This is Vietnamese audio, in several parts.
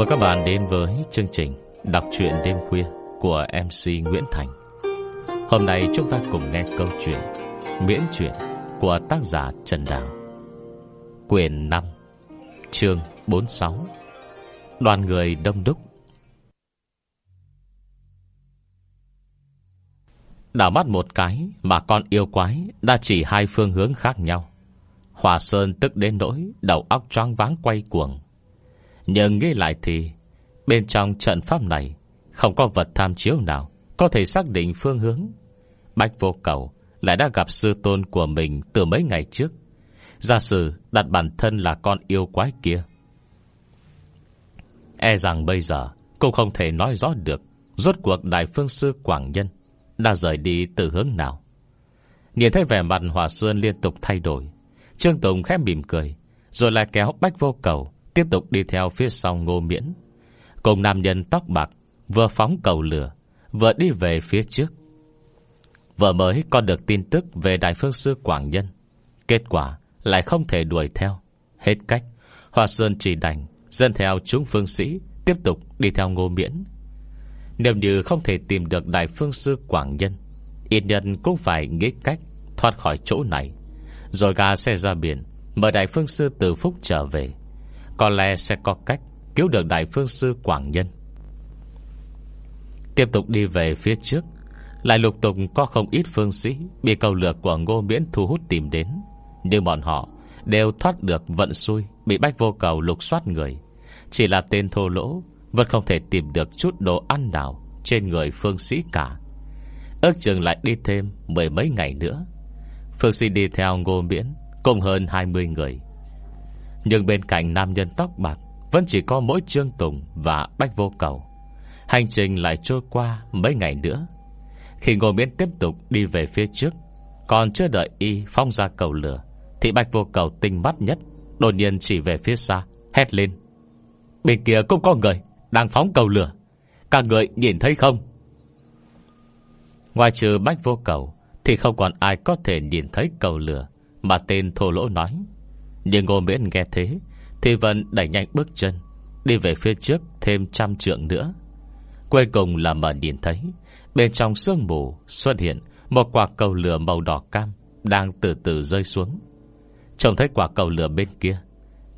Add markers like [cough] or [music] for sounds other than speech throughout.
mời các bạn đến với chương trình Đọc truyện đêm khuya của MC Nguyễn Thành. Hôm nay chúng ta cùng nghe câu chuyện Miễn truyện của tác giả Trần Đào. Quyền 5 Chương 46 Đoàn người đông đúc. Đảo mắt một cái Mà con yêu quái Đã chỉ hai phương hướng khác nhau. Hòa Sơn tức đến nỗi Đầu óc choáng váng quay cuồng. Nhưng nghĩ lại thì, Bên trong trận pháp này, Không có vật tham chiếu nào Có thể xác định phương hướng. Bách vô cầu Lại đã gặp sư tôn của mình từ mấy ngày trước. Giả sử đặt bản thân là con yêu quái kia. E rằng bây giờ Cũng không thể nói rõ được Rốt cuộc Đại Phương Sư Quảng Nhân Đã rời đi từ hướng nào. Nhìn thấy vẻ mặt Hòa Xuân liên tục thay đổi, Trương Tùng khép mỉm cười, Rồi lại kéo Bách Vô Cầu Tiếp tục đi theo phía sau ngô miễn. Cùng nam nhân tóc bạc Vừa phóng cầu lửa, Vừa đi về phía trước. Vừa mới có được tin tức Về Đại Phương Sư Quảng Nhân. Kết quả lại không thể đuổi theo. Hết cách Hòa Sơn chỉ đành Dân theo chúng phương sĩ Tiếp tục đi theo ngô miễn. Nếu như không thể tìm được Đại Phương Sư Quảng Nhân, Ít nhân cũng phải nghĩ cách Thoát khỏi chỗ này. Rồi gà xe ra biển, Mời Đại Phương Sư Từ Phúc trở về. Có lẽ sẽ có cách Cứu được Đại Phương Sư Quảng Nhân. Tiếp tục đi về phía trước, Lại lục tục có không ít phương sĩ Bị cầu lược của ngô miễn thu hút tìm đến. Nhưng bọn họ Đều thoát được vận xui, Bị bách vô cầu lục soát người. Chỉ là tên thô lỗ, Vẫn không thể tìm được chút đồ ăn nào Trên người phương sĩ cả. Ước chừng lại đi thêm Mười mấy ngày nữa. Phương sĩ đi theo ngô miễn, Cùng hơn 20 người. Nhưng bên cạnh nam nhân tóc bạc Vẫn chỉ có mỗi Trương Tùng Và Bách Vô Cầu. Hành trình lại trôi qua mấy ngày nữa. Khi ngô miễn tiếp tục đi về phía trước, Còn chưa đợi y phong ra cầu lửa, Thì Bách Vô Cầu tinh mắt nhất, Đột nhiên chỉ về phía xa, Hét lên. Bên kia cũng có người Đang phóng cầu lửa. Các người nhìn thấy không? Ngoài trừ Bách Vô Cầu Thì không còn ai có thể nhìn thấy cầu lửa Mà tên thô lỗ nói. Nhưng ngô miễn nghe thế, Thì vẫn đẩy nhanh bước chân, Đi về phía trước thêm trăm trượng nữa. Cuối cùng là mở nhìn thấy, Bên trong sương mù xuất hiện Một quả cầu lửa màu đỏ cam Đang từ từ rơi xuống. Trông thấy quả cầu lửa bên kia,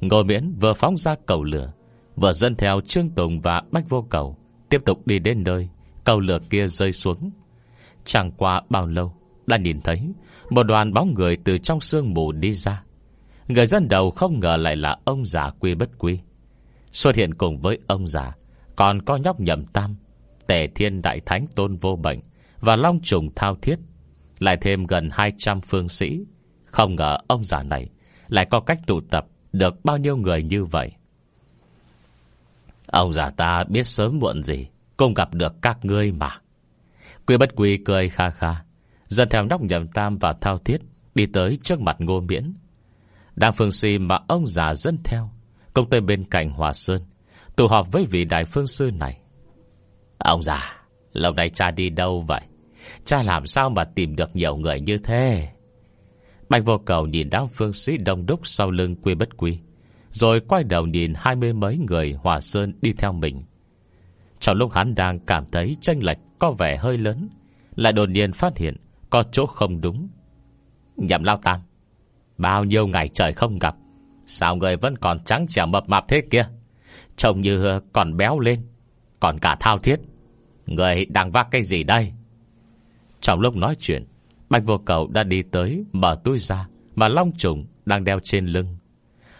Ngô miễn vừa phóng ra cầu lửa, Vừa dẫn theo Trương Tùng và Bách Vô Cầu Tiếp tục đi đến nơi Cầu lửa kia rơi xuống. Chẳng qua bao lâu, Đã nhìn thấy Một đoàn bóng người từ trong sương mù đi ra Người dân đầu không ngờ lại là ông già quy bất quy. Xuất hiện cùng với ông già, Còn có nhóc nhầm tam, Tề thiên đại thánh tôn vô bệnh Và long trùng thao thiết, Lại thêm gần 200 phương sĩ. Không ngờ ông già này Lại có cách tụ tập Được bao nhiêu người như vậy. Ông già ta biết sớm muộn gì Cũng gặp được các ngươi mà. Quy bất quy cười kha kha Dần theo nóc nhầm tam và thao thiết Đi tới trước mặt ngô miễn. Đang phương si mà ông già dân theo. Công tên bên cạnh Hòa Sơn, Tụ họp với vị đại phương sư này. Ông già, Lâu nay cha đi đâu vậy? Cha làm sao mà tìm được nhiều người như thế? Bạch vô cầu nhìn đám phương sĩ đông đúc Sau lưng quy bất quy, Rồi quay đầu nhìn hai mươi mấy người Hòa Sơn đi theo mình. Trong lúc hắn đang cảm thấy tranh lệch Có vẻ hơi lớn, Lại đột nhiên phát hiện Có chỗ không đúng. Nhậm lao tam Bao nhiêu ngày trời không gặp, Sao người vẫn còn trắng trẻo mập mạp thế kia? Trông như còn béo lên, Còn cả thao thiết. Người đang vác cái gì đây? Trong lúc nói chuyện, Bạch vô cầu đã đi tới Mở túi ra Mà long trùng đang đeo trên lưng.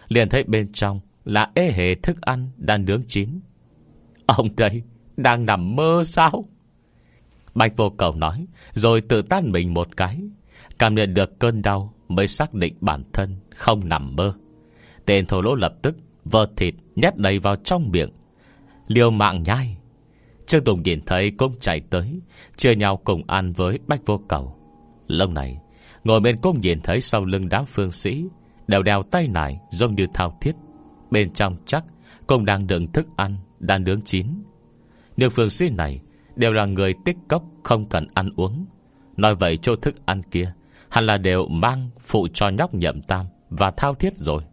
Liền thấy bên trong Là ê hề thức ăn đang nướng chín. Ông đây Đang nằm mơ sao? Bạch vô cầu nói, Rồi tự tan mình một cái, Cảm nhận được cơn đau Mới xác định bản thân không nằm mơ. Tên thổ lỗ lập tức Vơ thịt nhét đầy vào trong miệng. Liều mạng nhai. Trương Tùng nhìn thấy cũng chạy tới, Chia nhau cùng ăn với Bách Vô Cầu. Lâu này, Ngồi bên cũng nhìn thấy sau lưng đám phương sĩ Đều đeo tay nải giống như thao thiết. Bên trong chắc Cũng đang đựng thức ăn, Đang nướng chín. Nhưng phương sĩ này Đều là người tích cốc, không cần ăn uống. Nói vậy chỗ thức ăn kia Hẳn là đều mang phụ cho nhóc nhậm tam Và thao thiết rồi.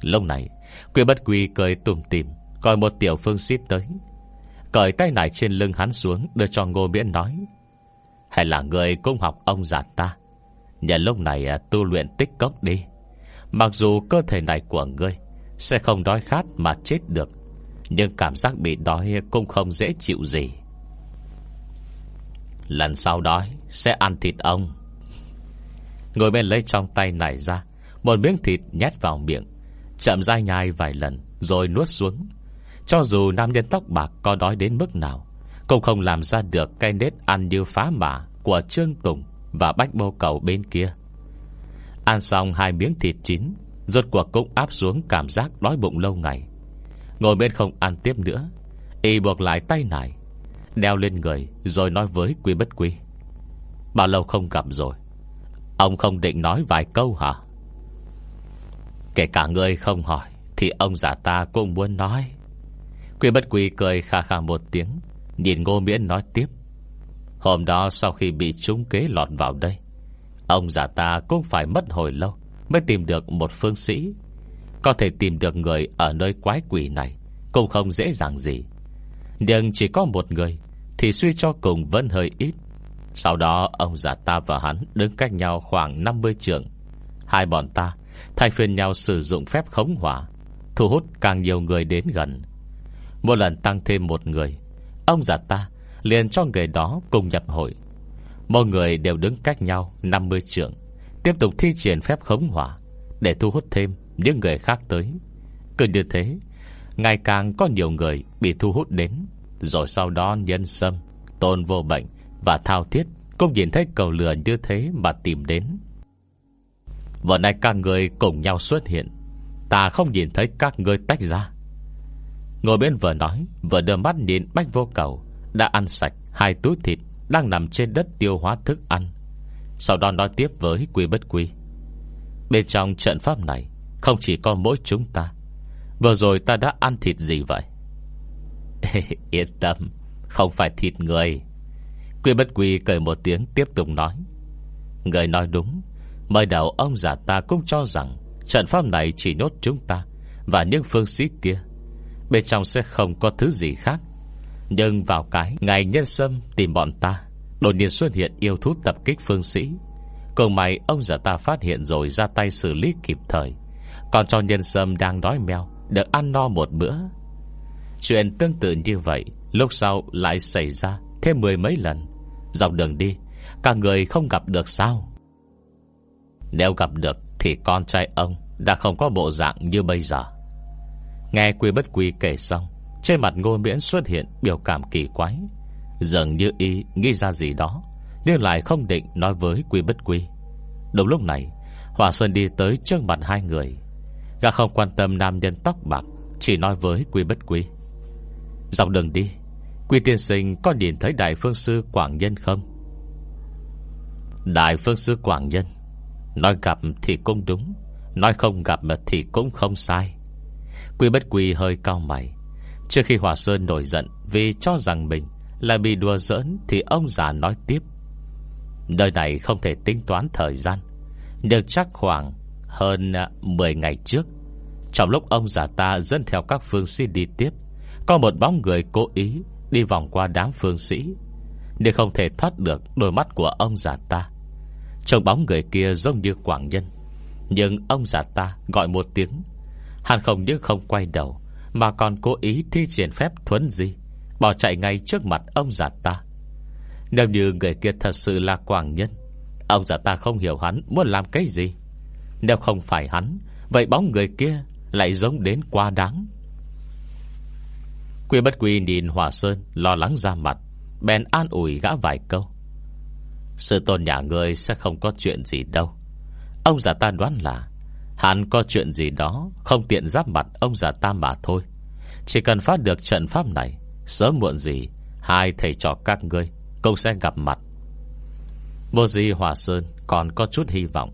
Lúc này, Quy bất quy cười tùm tìm Gọi một tiểu phương xít tới. Cởi tay nải trên lưng hắn xuống, Đưa cho ngô miễn nói, Hay là người cũng học ông già ta. Nhà lúc này à, tu luyện tích cốc đi. Mặc dù cơ thể này của ngươi Sẽ không đói khát mà chết được, Nhưng cảm giác bị đói Cũng không dễ chịu gì. Lần sau đói Sẽ ăn thịt ông. Ngồi bên lấy trong tay nải ra, Một miếng thịt nhét vào miệng, Chậm dai nhai vài lần Rồi nuốt xuống. Cho dù nam nhân tóc bạc có đói đến mức nào, Cũng không làm ra được Cái nết ăn như phá mã Của Trương Tùng và bách bô cầu bên kia. Ăn xong hai miếng thịt chín, Rốt cuộc cũng áp xuống cảm giác đói bụng lâu ngày. Ngồi bên không ăn tiếp nữa, Y buộc lại tay nải, Đeo lên người Rồi nói với quý Bất quý Bao lâu không gặp rồi? Ông không định nói vài câu hả? Kể cả người không hỏi, Thì ông giả ta cũng muốn nói. Quy Bất Quy cười khà khà một tiếng, Nhìn Ngô Miễn nói tiếp. Hôm đó sau khi bị trúng kế lọt vào đây, Ông giả ta cũng phải mất hồi lâu Mới tìm được một phương sĩ. Có thể tìm được người ở nơi quái quỷ này Cũng không dễ dàng gì. Nhưng chỉ có một người Thì suy cho cùng vẫn hơi ít. Sau đó, ông giả ta và hắn Đứng cách nhau khoảng 50 trường. Hai bọn ta Thay phiên nhau sử dụng phép khống hỏa, Thu hút càng nhiều người đến gần. Một lần tăng thêm một người, Ông giả ta liền cho người đó cùng nhập hội. Mọi người đều đứng cách nhau 50 trượng Tiếp tục thi triển phép khống hỏa Để thu hút thêm những người khác tới. Cứ như thế, Ngày càng có nhiều người bị thu hút đến, Rồi sau đó nhân sâm, Tôn vô bệnh và thao thiết, Cũng nhìn thấy cầu lửa như thế mà tìm đến. Vừa nay các người cùng nhau xuất hiện, Ta không nhìn thấy các người tách ra. Ngồi bên vừa nói Vừa đưa mắt nhìn bách vô cầu, Đã ăn sạch hai túi thịt Đang nằm trên đất tiêu hóa thức ăn. Sau đó nói tiếp với quy bất quy. Bên trong trận pháp này, Không chỉ có mỗi chúng ta, Vừa rồi ta đã ăn thịt gì vậy? [laughs] Yên tâm, Không phải thịt người. Quy bất quy cười một tiếng tiếp tục nói. Người nói đúng, Mới đầu ông già ta cũng cho rằng Trận pháp này chỉ nhốt chúng ta Và những phương sĩ kia. Bên trong sẽ không có thứ gì khác. Nhưng vào cái Ngày nhân sâm tìm bọn ta, Đột nhiên xuất hiện yêu thú tập kích phương sĩ. Cùng mày ông già ta phát hiện rồi Ra tay xử lý kịp thời. Còn cho nhân sâm đang đói meo, Được ăn no một bữa. Chuyện tương tự như vậy, Lúc sau lại xảy ra Thêm mười mấy lần. Dọc đường đi, Cả người không gặp được sao? Nếu gặp được Thì con trai ông Đã không có bộ dạng như bây giờ. Nghe quy bất quy kể xong, Trên mặt ngô miễn xuất hiện biểu cảm kỳ quái. Dường như y nghĩ ra gì đó, Nhưng lại không định nói với quy bất quy. Đúng lúc này, Hòa Sơn đi tới trước mặt hai người. Gà không quan tâm nam nhân tóc bạc, Chỉ nói với quy bất quy. Dọc đường đi Quy tiên sinh có nhìn thấy Đại Phương Sư Quảng Nhân không? Đại Phương Sư Quảng Nhân, Nói gặp thì cũng đúng, Nói không gặp thì cũng không sai. Quy bất quy hơi cao mày. Trước khi Hòa Sơn nổi giận Vì cho rằng mình là bị đùa giỡn Thì ông già nói tiếp. Nơi này không thể tính toán thời gian. Được chắc khoảng Hơn à, 10 ngày trước, Trong lúc ông già ta dẫn theo các phương si đi tiếp, Có một bóng người cố ý Đi vòng qua đám phương sĩ, để không thể thoát được đôi mắt của ông già ta. Trông bóng người kia giống như quảng nhân, Nhưng ông già ta gọi một tiếng. Hắn không những không quay đầu, Mà còn cố ý thi triển phép thuấn di, Bỏ chạy ngay trước mặt ông già ta. Nếu như người kia thật sự là quảng nhân, Ông già ta không hiểu hắn muốn làm cái gì. Nếu không phải hắn, Vậy bóng người kia lại giống đến quá đáng. Quy bất quy nhìn Hòa Sơn, Lo lắng ra mặt, Bèn an ủi gã vài câu. Sự tôn nhà người sẽ không có chuyện gì đâu. Ông già ta đoán là, Hắn có chuyện gì đó Không tiện giáp mặt ông già ta mà thôi. Chỉ cần phát được trận pháp này, Sớm muộn gì, Hai thầy trò các ngươi Cũng sẽ gặp mặt. Vô gì Hòa Sơn còn có chút hy vọng.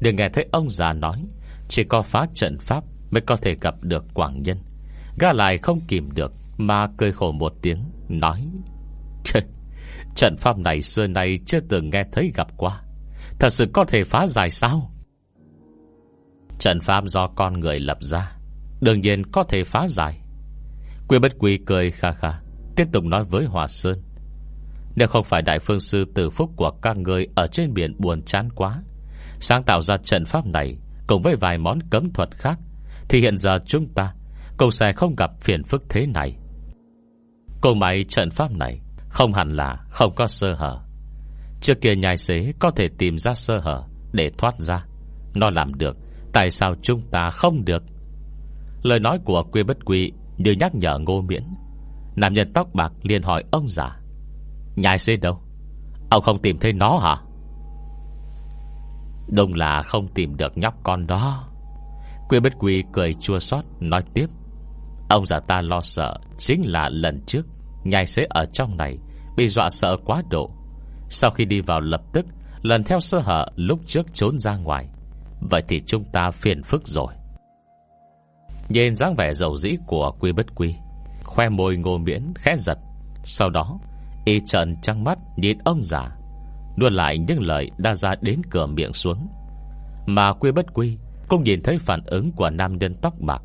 Để nghe thấy ông già nói, Chỉ có phá trận pháp Mới có thể gặp được Quảng Nhân. Gã lại không kìm được mà cười khổ một tiếng, Nói Trận pháp này xưa nay chưa từng nghe thấy gặp qua. Thật sự có thể phá giải sao? Trận pháp do con người lập ra, Đương nhiên có thể phá giải. Quy bất quy cười kha kha, Tiếp tục nói với Hòa Sơn, Nếu không phải đại phương sư tử phúc của các người Ở trên biển buồn chán quá, Sáng tạo ra trận pháp này Cùng với vài món cấm thuật khác, Thì hiện giờ chúng ta Cũng sẽ không gặp phiền phức thế này. Cô máy trận pháp này Không hẳn là không có sơ hở. Trước kia nhai xế có thể tìm ra sơ hở Để thoát ra. Nó làm được, Tại sao chúng ta không được? Lời nói của quy bất quy Như nhắc nhở ngô miễn. Nam nhân tóc bạc liền hỏi ông già, Nhai xế đâu? Ông không tìm thấy nó hả? Đúng là không tìm được nhóc con đó. Quy bất quy cười chua xót, Nói tiếp Ông già ta lo sợ Chính là lần trước Nhai xế ở trong này, Bị dọa sợ quá độ. Sau khi đi vào lập tức, Lần theo sơ hở lúc trước trốn ra ngoài. Vậy thì chúng ta phiền phức rồi. Nhìn dáng vẻ dầu dĩ của quy bất quy, Khoe môi ngô miễn khẽ giật. Sau đó, Y trần trăng mắt nhìn ông già Nuốt lại những lời đã ra đến cửa miệng xuống. Mà quy bất quy Cũng nhìn thấy phản ứng của nam nhân tóc bạc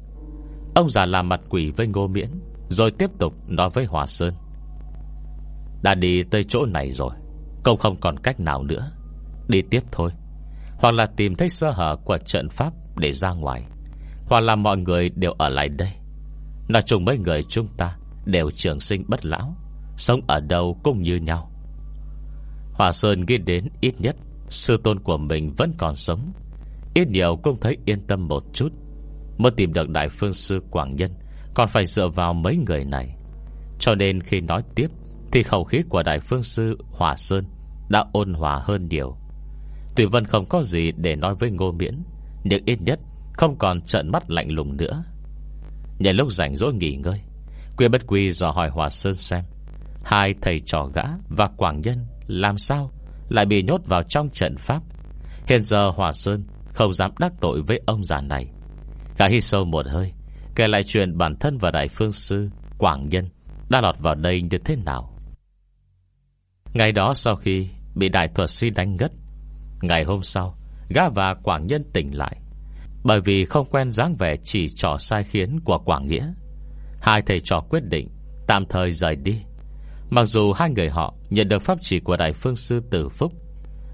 Ông già làm mặt quỷ với ngô miễn, Rồi tiếp tục nói với Hòa Sơn. Đã đi tới chỗ này rồi Công không còn cách nào nữa. Đi tiếp thôi. Hoặc là tìm thấy sơ hở của trận pháp Để ra ngoài. Hoặc là mọi người đều ở lại đây. Nói chung mấy người chúng ta Đều trường sinh bất lão, Sống ở đâu cũng như nhau. Hòa Sơn nghĩ đến ít nhất Sư tôn của mình vẫn còn sống. Ít nhiều cũng thấy yên tâm một chút. Mới tìm được Đại Phương Sư Quảng Nhân, Còn phải dựa vào mấy người này. Cho nên khi nói tiếp, Thì khẩu khí của Đại Phương Sư Hòa Sơn Đã ôn hòa hơn nhiều. Tùy Vân không có gì để nói với Ngô Miễn, Nhưng ít nhất Không còn trận mắt lạnh lùng nữa. Nhảy lúc rảnh rỗi nghỉ ngơi Quyên bất quy dò hỏi Hòa Sơn xem, Hai thầy trò gã và Quảng Nhân Làm sao Lại bị nhốt vào trong trận pháp? Hiện giờ Hòa Sơn không dám đắc tội với ông già này. Gã hít sâu một hơi, Kể lại chuyện bản thân và Đại Phương Sư Quảng Nhân Đã lọt vào đây như thế nào. Ngày đó sau khi Bị đại thuật sĩ đánh ngất, Ngày hôm sau, Gã và Quảng Nhân tỉnh lại. Bởi vì không quen dáng vẻ chỉ trò sai khiến của Quảng Nghĩa, Hai thầy trò quyết định Tạm thời rời đi. Mặc dù hai người họ nhận được pháp chỉ của Đại Phương Sư Tử Phúc,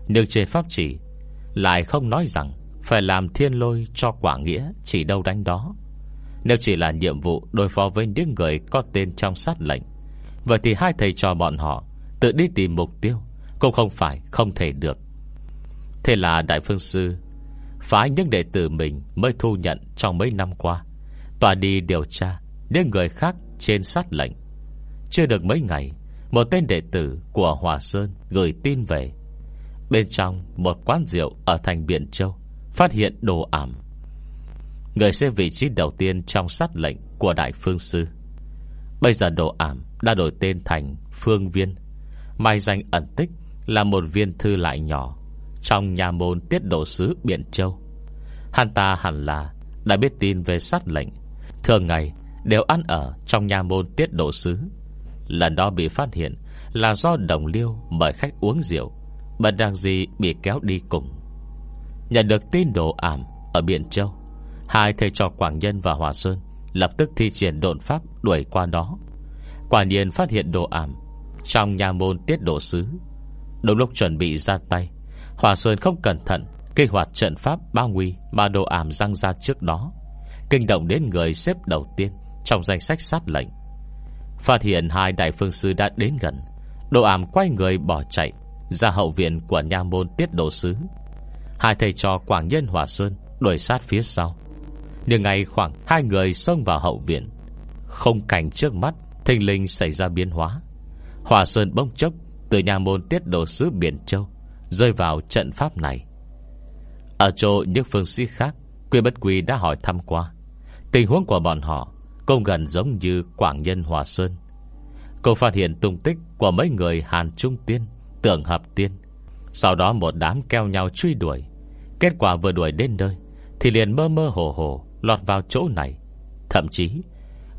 Nhưng trên pháp chỉ Lại không nói rằng phải làm thiên lôi cho quả Nghĩa Chỉ đâu đánh đó. Nếu chỉ là nhiệm vụ đối phó với những người Có tên trong sát lệnh, Vậy thì hai thầy cho bọn họ Tự đi tìm mục tiêu Cũng không phải không thể được. Thế là Đại Phương Sư Phái những đệ tử mình mới thu nhận Trong mấy năm qua Tòa đi điều tra Những người khác trên sát lệnh. Chưa được mấy ngày, Một tên đệ tử của Hòa Sơn Gửi tin về. Bên trong một quán rượu Ở thành Biện Châu Phát hiện đồ ảm. Người sẽ vị trí đầu tiên trong sát lệnh Của Đại Phương Sư. Bây giờ đồ ảm đã đổi tên thành Phương Viên. Mai danh ẩn tích là một viên thư lại nhỏ trong nhà môn tiết độ sứ Biện Châu. Hắn ta hẳn là Đã biết tin về sát lệnh. Thường ngày đều ăn ở Trong nhà môn tiết độ sứ. Lần đó bị phát hiện Là do đồng liêu mời khách uống rượu, Bật đang gì bị kéo đi cùng. Nhận được tin đồ ảm Ở biển Châu, Hai thầy trò Quảng Nhân và Hòa Sơn Lập tức thi triển độn pháp đuổi qua đó. Quả nhiên phát hiện đồ ảm Trong nhà môn tiết độ sứ. Đúng lúc chuẩn bị ra tay, Hòa Sơn không cẩn thận Kích hoạt trận pháp bao nguy Mà đồ ảm răng ra trước đó, Kinh động đến người xếp đầu tiên Trong danh sách sát lệnh. Phát hiện hai đại phương sư đã đến gần Đồ ảm quay người bỏ chạy Ra hậu viện của nhà môn tiết độ sứ. Hai thầy trò Quảng Nhân Hòa Sơn Đuổi sát phía sau. Nhưng ngày khoảng hai người xông vào hậu viện. Không cảnh trước mắt, Thình linh xảy ra biến hóa. Hòa Sơn bông chốc Từ nhà môn tiết độ sứ Biển Châu Rơi vào trận pháp này. Ở chỗ những phương sĩ khác, Quy bất quy đã hỏi thăm qua. Tình huống của bọn họ Cũng gần giống như Quảng Nhân Hòa Sơn. Cô phát hiện tung tích Của mấy người Hàn Trung Tiên, Tưởng Hợp Tiên. Sau đó một đám keo nhau truy đuổi. Kết quả vừa đuổi đến nơi, Thì liền mơ mơ hồ hồ Lọt vào chỗ này. Thậm chí,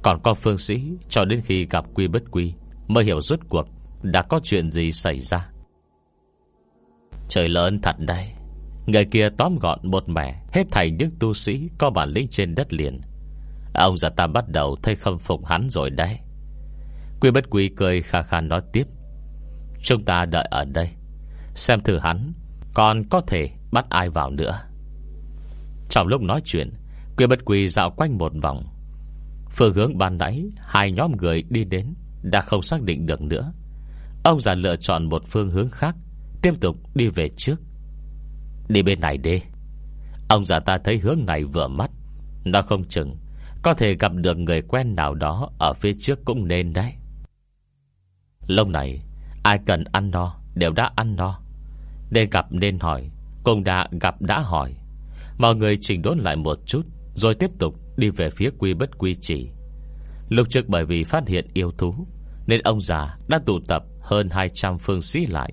còn có phương sĩ Cho đến khi gặp quy bất quy Mới hiểu rốt cuộc Đã có chuyện gì xảy ra. Trời lớn thật đây Người kia tóm gọn một mẻ, Hết thành những tu sĩ Có bản lĩnh trên đất liền. Ông già ta bắt đầu thấy khâm phục hắn rồi đấy. Quy bất quy cười khà khà nói tiếp, Chúng ta đợi ở đây, Xem thử hắn Còn có thể bắt ai vào nữa. Trong lúc nói chuyện Quy bất quy dạo quanh một vòng. Phương hướng ban nãy, Hai nhóm người đi đến Đã không xác định được nữa. Ông già lựa chọn một phương hướng khác, Tiếp tục đi về trước. Đi bên này đi. Ông già ta thấy hướng này vừa mắt, Nó không chừng, Có thể gặp được người quen nào đó Ở phía trước cũng nên đấy. Lâu này, Ai cần ăn no đều đã ăn no. Nên gặp nên hỏi cũng đã gặp đã hỏi. Mọi người chỉnh đốn lại một chút, Rồi tiếp tục đi về phía quy bất quy chỉ. Lúc trước bởi vì phát hiện yêu thú, Nên ông già đã tụ tập Hơn 200 phương sĩ lại.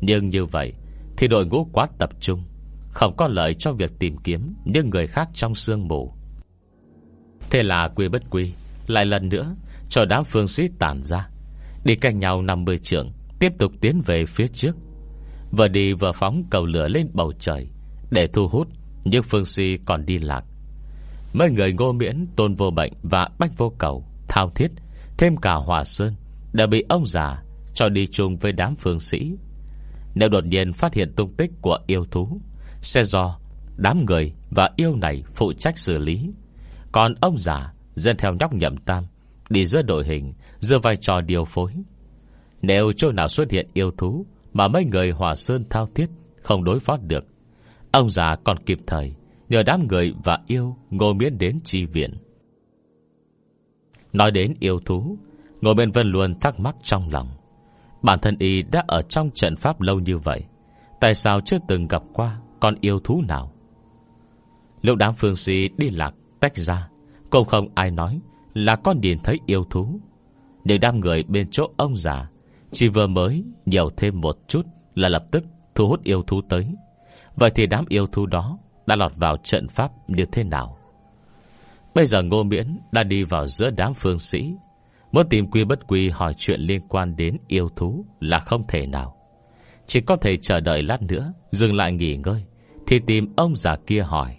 Nhưng như vậy Thì đội ngũ quá tập trung, Không có lợi cho việc tìm kiếm Những người khác trong sương mù. Thế là quy bất quy Lại lần nữa cho đám phương sĩ tản ra, Đi cạnh nhau 50 trường Tiếp tục tiến về phía trước. Vừa đi vừa phóng cầu lửa lên bầu trời Để thu hút Những phương si còn đi lạc. Mấy người ngô miễn, tôn vô bệnh Và bách vô cầu, thao thiết Thêm cả hòa sơn Đã bị ông già cho đi chung với đám phương sĩ. Nếu đột nhiên phát hiện tung tích của yêu thú Sẽ do đám người và yêu này phụ trách xử lý. Còn ông già dân theo nhóc nhậm tam Đi giữa đội hình Giữa vai trò điều phối. Nếu chỗ nào xuất hiện yêu thú mà mấy người hòa sơn thao thiết Không đối phó được. Ông già còn kịp thời, Nhờ đám người và yêu Ngô miễn đến chi viện. Nói đến yêu thú, Ngô miễn vân luôn thắc mắc trong lòng. Bản thân y đã ở trong trận pháp lâu như vậy, Tại sao chưa từng gặp qua Con yêu thú nào? Lúc đám phương sĩ đi lạc Tách ra, Cũng không ai nói là con điền thấy yêu thú. Nhưng đám người bên chỗ ông già chỉ vừa mới nhiều thêm một chút Là lập tức thu hút yêu thú tới. Vậy thì đám yêu thú đó Đã lọt vào trận pháp như thế nào? Bây giờ Ngô Miễn Đã đi vào giữa đám phương sĩ. Muốn tìm quy bất quy hỏi chuyện liên quan đến yêu thú Là không thể nào. Chỉ có thể chờ đợi lát nữa, Dừng lại nghỉ ngơi, Thì tìm ông già kia hỏi.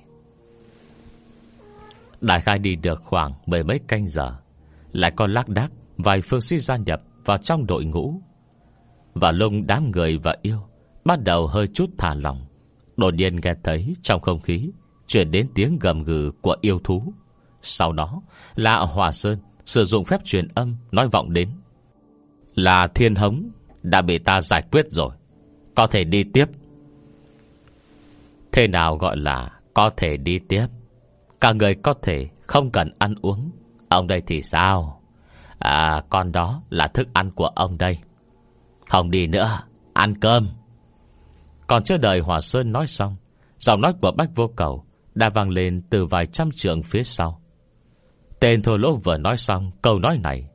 Đại khai đi được khoảng mười mấy canh giờ, Lại còn lác đác Vài phương sĩ gia nhập vào trong đội ngũ. Và lung, đám người và yêu, Bắt đầu hơi chút thả lòng Đột nhiên nghe thấy trong không khí Chuyển đến tiếng gầm gừ của yêu thú. Sau đó là Hòa Sơn Sử dụng phép truyền âm Nói vọng đến. Là thiên hống, Đã bị ta giải quyết rồi. Có thể đi tiếp. Thế nào gọi là Có thể đi tiếp? Cả người có thể không cần ăn uống. Ông đây thì sao? À con đó là thức ăn của ông đây. Không đi nữa, Ăn cơm. Còn chưa đợi Hòa Sơn nói xong, Giọng nói của Bách Vô Cầu Đã vang lên từ vài trăm trượng phía sau. Tên thô lỗ vừa nói xong Câu nói này,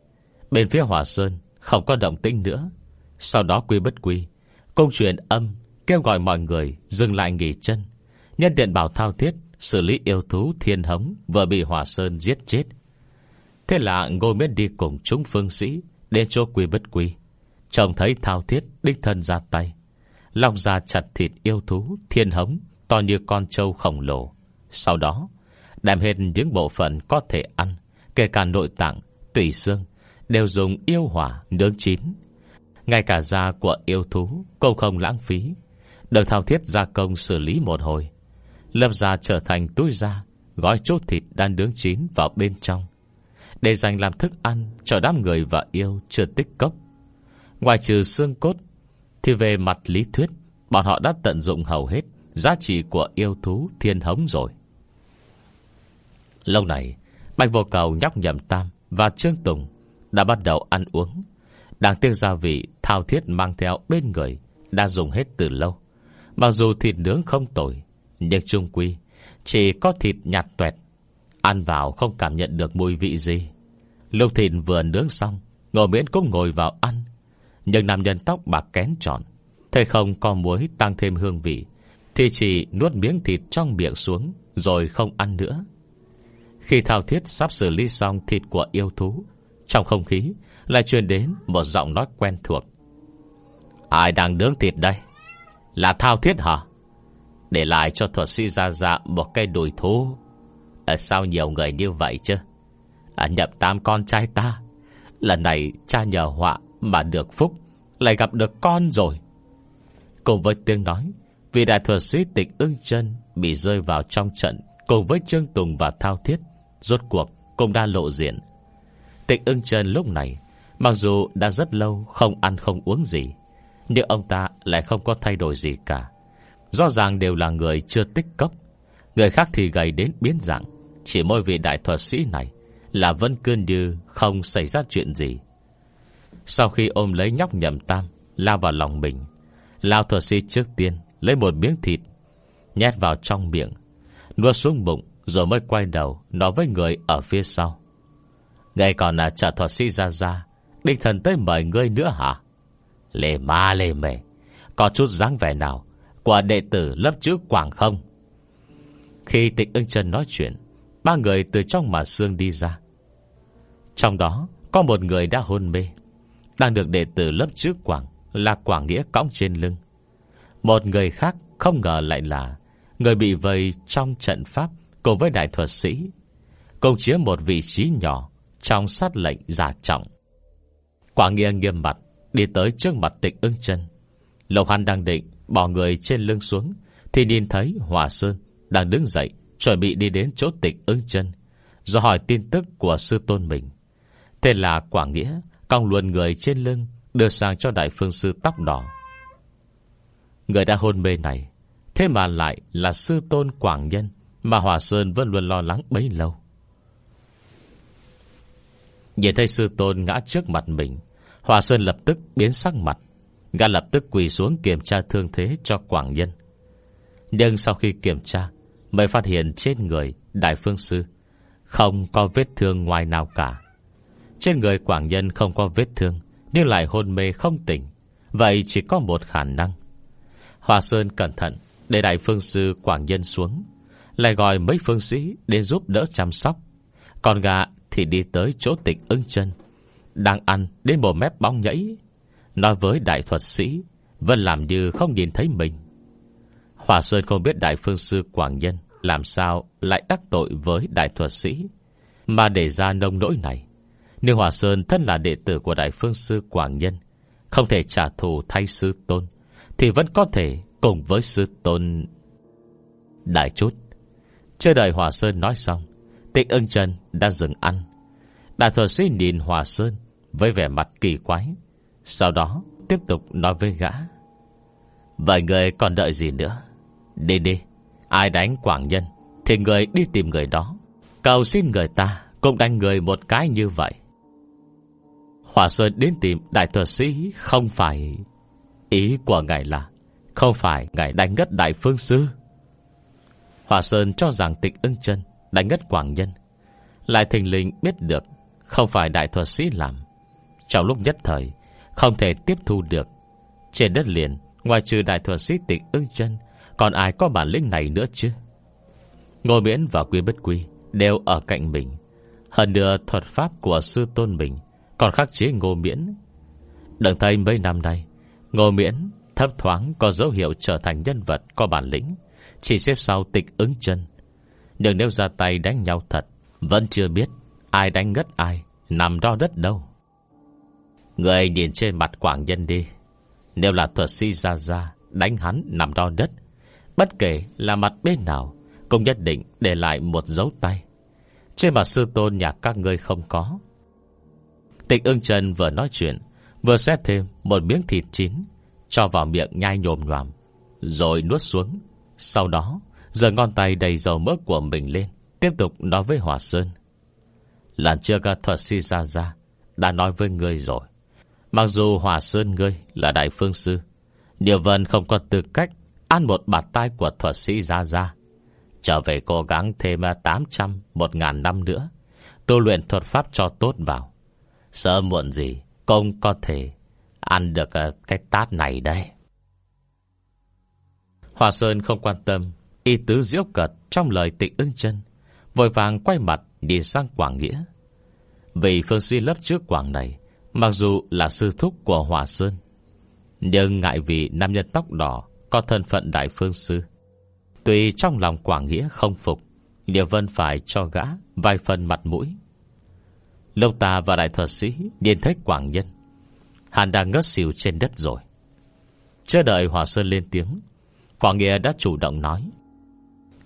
Bên phía Hòa Sơn không có động tĩnh nữa. Sau đó quy bất quy, Công truyền âm kêu gọi mọi người Dừng lại nghỉ chân. Nhân tiện bảo thao thiết Xử lý yêu thú thiên hống Vừa bị hòa sơn giết chết. Thế là ngôi miết đi cùng chúng phương sĩ Đến chỗ quy bất quy Trông thấy thao thiết đích thân ra tay. Lòng ra chặt thịt yêu thú Thiên hống to như con trâu khổng lồ. Sau đó Đem hết những bộ phận có thể ăn Kể cả nội tạng, tủy xương Đều dùng yêu hỏa nướng chín. Ngay cả da của yêu thú Cũng không lãng phí. Được thao thiết gia công xử lý một hồi. Lâm ra trở thành túi da Gói chốt thịt đang nướng chín vào bên trong. Để dành làm thức ăn Cho đám người và yêu chưa tích cốc. Ngoài trừ xương cốt Thì về mặt lý thuyết, Bọn họ đã tận dụng hầu hết Giá trị của yêu thú thiên hống rồi. Lâu này, Bạch vô cầu nhóc nhầm tam Và Trương Tùng Đã bắt đầu ăn uống. Đáng tiếc gia vị thao thiết mang theo bên người Đã dùng hết từ lâu. Mặc dù thịt nướng không tồi, nhưng trung quy Chỉ có thịt nhạt tuẹt Ăn vào không cảm nhận được mùi vị gì. Lưu thịt vừa nướng xong Ngồi miễn cũng ngồi vào ăn. Nhưng nam nhân tóc bạc kén tròn Thấy không có muối tăng thêm hương vị, Thì chỉ nuốt miếng thịt trong miệng xuống, Rồi không ăn nữa. Khi thao thiết sắp xử lý xong thịt của yêu thú, Trong không khí Lại truyền đến một giọng nói quen thuộc. Ai đang nướng thịt đây? Là thao thiết hả? Để lại cho thuật sĩ ra Dạ Một cây đùi thú à, Sao nhiều người như vậy chứ? À, Nhậm tam con trai ta. Lần này cha nhờ họa Mà được phúc Lại gặp được con rồi. Cùng với tiếng nói Vì đại thuật sĩ tịch ưng chân Bị rơi vào trong trận Cùng với Trương Tùng và Thao Thiết Rốt cuộc cũng đã lộ diện. Tịch ưng chân lúc này Mặc dù đã rất lâu không ăn không uống gì Nhưng ông ta lại không có thay đổi gì cả. Rõ ràng đều là người chưa tích cấp, Người khác thì gầy đến biến dạng. Chỉ mỗi vị đại thuật sĩ này Là vẫn cơn như không xảy ra chuyện gì. Sau khi ôm lấy nhóc nhầm tam, Lao vào lòng mình, Lao thuật sĩ trước tiên Lấy một miếng thịt, Nhét vào trong miệng, Nuốt xuống bụng Rồi mới quay đầu Nói với người ở phía sau. Ngày còn là trả thuật sĩ ra ra Địch thần tới mời ngươi nữa hả? Lê ma lê mề, Có chút dáng vẻ nào Của đệ tử lớp chữ Quảng không? Khi tịch ưng chân nói chuyện Ba người từ trong mà xương đi ra. Trong đó, Có một người đã hôn mê, Đang được đệ tử lớp trước Quảng Là Quảng Nghĩa cõng trên lưng. Một người khác không ngờ lại là Người bị vây trong trận pháp Cùng với đại thuật sĩ, Cùng chiếm một vị trí nhỏ Trong sát lệnh giả trọng. Quảng nghĩa nghiêm mặt, Đi tới trước mặt tịch ưng chân. Lộc Hàn đang định bỏ người trên lưng xuống, Thì nhìn thấy Hòa Sơn Đang đứng dậy Chuẩn bị đi đến chỗ tịch ưng chân, Do hỏi tin tức của sư tôn mình. Thế là Quả Nghĩa, Cong luồn người trên lưng, Đưa sang cho đại phương sư tóc đỏ. Người đã hôn mê này, Thế mà lại là sư tôn Quảng Nhân Mà Hòa Sơn vẫn luôn lo lắng bấy lâu. Nhìn thấy sư tôn ngã trước mặt mình, Hòa Sơn lập tức biến sắc mặt, Gã lập tức quỳ xuống kiểm tra thương thế cho Quảng Nhân. Nhưng sau khi kiểm tra Mới phát hiện trên người Đại Phương Sư Không có vết thương ngoài nào cả. Trên người Quảng Nhân không có vết thương, Nhưng lại hôn mê không tỉnh. Vậy chỉ có một khả năng. Hòa Sơn cẩn thận Để Đại Phương Sư Quảng Nhân xuống, Lại gọi mấy phương sĩ Đến giúp đỡ chăm sóc. Còn gà thì đi tới chỗ tịch ưng chân, Đang ăn đến bộ mép bóng nhảy. Nói với đại thuật sĩ, Vẫn làm như không nhìn thấy mình. Hòa Sơn không biết đại phương sư Quảng Nhân Làm sao lại đắc tội với đại thuật sĩ, Mà để ra nông nỗi này. Nhưng Hòa Sơn thân là đệ tử của đại phương sư Quảng Nhân, Không thể trả thù thay sư tôn, Thì vẫn có thể cùng với sư tôn Đại chút. Chưa đợi Hòa Sơn nói xong, Tịnh ưng chân đã dừng ăn. Đại thuật sĩ nhìn Hòa Sơn Với vẻ mặt kỳ quái, Sau đó tiếp tục nói với gã. Vậy người còn đợi gì nữa? Đi đi, Ai đánh Quảng Nhân Thì người đi tìm người đó. Cầu xin người ta Cũng đánh người một cái như vậy. Hòa Sơn đến tìm đại thuật sĩ Không phải Ý của ngài là Không phải ngài đánh ngất đại phương sư. Hòa Sơn cho rằng tịch ưng chân Đánh ngất Quảng Nhân Lại thình lình biết được Không phải đại thuật sĩ làm. Trong lúc nhất thời Không thể tiếp thu được, Trên đất liền Ngoài trừ đại thuật sĩ tịch ưng chân còn ai có bản lĩnh này nữa chứ? Ngô Miễn và Quy Bất Quy Đều ở cạnh mình. Hơn nữa, thuật pháp của sư tôn mình Còn khắc chế Ngô Miễn. Đừng thấy mấy năm nay, Ngô Miễn thấp thoáng có dấu hiệu trở thành nhân vật có bản lĩnh, Chỉ xếp sau tịch ứng chân. Nhưng nếu ra tay đánh nhau thật, Vẫn chưa biết Ai đánh ngất ai, Nằm đo đất đâu. Người nhìn trên mặt quảng nhân đi, Nếu là thuật sĩ ra ra Đánh hắn nằm đo đất Bất kể là mặt bên nào, Cũng nhất định để lại một dấu tay. Trên mặt sư tôn nhà các ngươi không có. Tịch ưng chân vừa nói chuyện, Vừa xét thêm một miếng thịt chín, Cho vào miệng nhai nhồm nhòm, Rồi nuốt xuống. Sau đó Giờ ngón tay đầy dầu mỡ của mình lên, Tiếp tục nói với Hòa Sơn. Lần trước thuật si ra ra, Đã nói với ngươi rồi. Mặc dù Hòa Sơn ngươi là đại phương sư Điều vân không có tư cách Ăn một bạt tay của thuật sĩ ra ra Trở về cố gắng thêm 800 một ngàn năm nữa. Tu luyện thuật pháp cho tốt vào. Sợ muộn gì, Cũng có thể Ăn được ờ, cái tát này đây Hòa Sơn không quan tâm. Y tứ diễu cật trong lời tịnh ưng chân, Vội vàng quay mặt Đi sang Quảng Nghĩa. Vì phương si lớp trước Quảng này, Mặc dù là sư thúc của Hòa Sơn, Nhưng ngại vì nam nhân tóc đỏ có thân phận đại phương sư. Tuy trong lòng Quảng Nghĩa không phục, địa Vân phải cho gã Vài phần mặt mũi. Lâu ta và đại thuật sĩ Nhìn thấy Quảng Nhân, hàn đang ngất xỉu trên đất rồi. Chờ đợi Hòa Sơn lên tiếng, Quảng Nghĩa đã chủ động nói,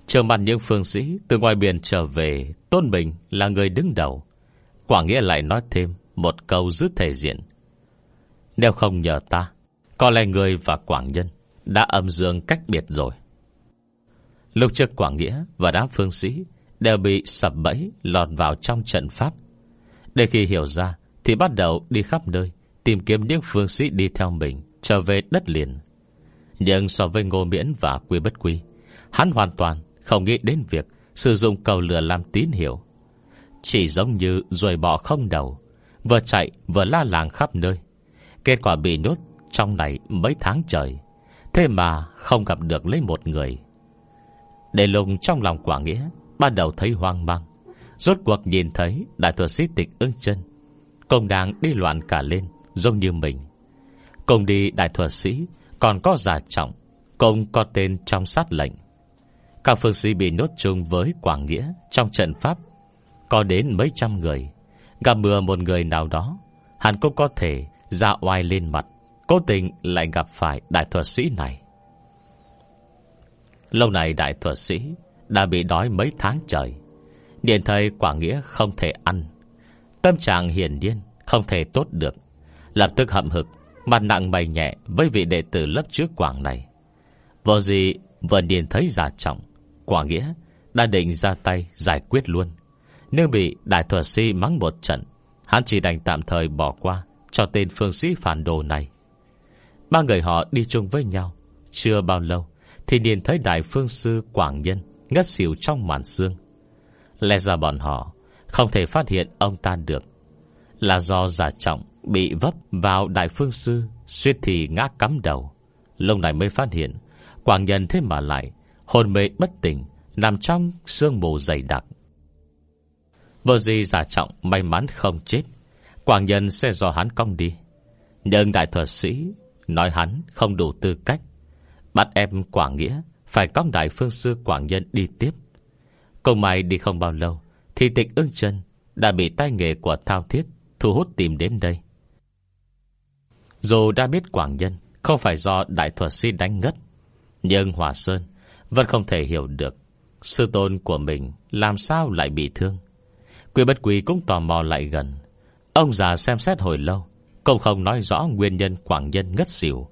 Chờ mặt những phương sĩ Từ ngoài biển trở về, Tôn Bình là người đứng đầu. Quảng Nghĩa lại nói thêm Một câu giữ thể diện, Nếu không nhờ ta, Có lẽ người và Quảng Nhân đã âm dương cách biệt rồi. Lúc trước Quảng Nghĩa và đám phương sĩ Đều bị sập bẫy Lọt vào trong trận pháp. Để khi hiểu ra Thì bắt đầu đi khắp nơi Tìm kiếm những phương sĩ đi theo mình Trở về đất liền. Nhưng so với Ngô Miễn và Quy Bất Quy, Hắn hoàn toàn không nghĩ đến việc Sử dụng cầu lửa làm tín hiệu. Chỉ giống như ruồi bỏ không đầu, Vừa chạy vừa la làng khắp nơi. Kết quả bị nhốt trong này mấy tháng trời. Thế mà không gặp được lấy một người. Để lùng trong lòng quả nghĩa, Ban đầu thấy hoang mang. Rốt cuộc nhìn thấy Đại thuật sĩ tịch ưng chân. Công đang đi loạn cả lên, Giống như mình. Cùng đi đại thuật sĩ, Còn có giả trọng Cùng có tên trong sát lệnh. Các phương sĩ bị nốt chung với Quảng Nghĩa Trong trận pháp, Có đến mấy trăm người. Gặp mưa một người nào đó, Hắn cũng có thể ra oai lên mặt. Cố tình lại gặp phải đại thuật sĩ này. Lâu này đại thuật sĩ Đã bị đói mấy tháng trời. Điện thầy quả Nghĩa không thể ăn. Tâm trạng hiền nhiên Không thể tốt được. Lập tức hậm hực, Mặt nặng mày nhẹ với vị đệ tử lớp trước Quảng này. Vô gì vừa điền thấy giả trọng, quả Nghĩa đã định ra tay giải quyết luôn. Nhưng bị đại thuật sĩ mắng một trận, Hắn chỉ đành tạm thời bỏ qua Cho tên phương sĩ phản đồ này. Ba người họ đi chung với nhau. Chưa bao lâu, Thì nhìn thấy đại phương sư Quảng Nhân Ngất xỉu trong màn xương Lẽ ra bọn họ Không thể phát hiện ông ta được. Là do giả trọng Bị vấp vào đại phương sư Xuyết thì ngã cắm đầu. Lúc này mới phát hiện, Quảng nhân thế mà lại Hồn mê bất tỉnh, Nằm trong sương mù dày đặc. Vợ gì giả trọng may mắn không chết, Quảng nhân sẽ do hắn cong đi. Nhưng đại thuật sĩ Nói hắn không đủ tư cách. Bắt em Quảng Nghĩa, Phải cong đại phương sư Quảng nhân đi tiếp. Cùng mày đi không bao lâu, Thì tịch ưng chân Đã bị tay nghề của thao thiết Thu hút tìm đến đây. Dù đã biết Quảng Nhân Không phải do đại thuật sĩ đánh ngất, Nhưng Hòa Sơn Vẫn không thể hiểu được Sư tôn của mình làm sao lại bị thương. Quy bất quý cũng tò mò lại gần. Ông già xem xét hồi lâu cũng không nói rõ nguyên nhân Quảng Nhân ngất xỉu.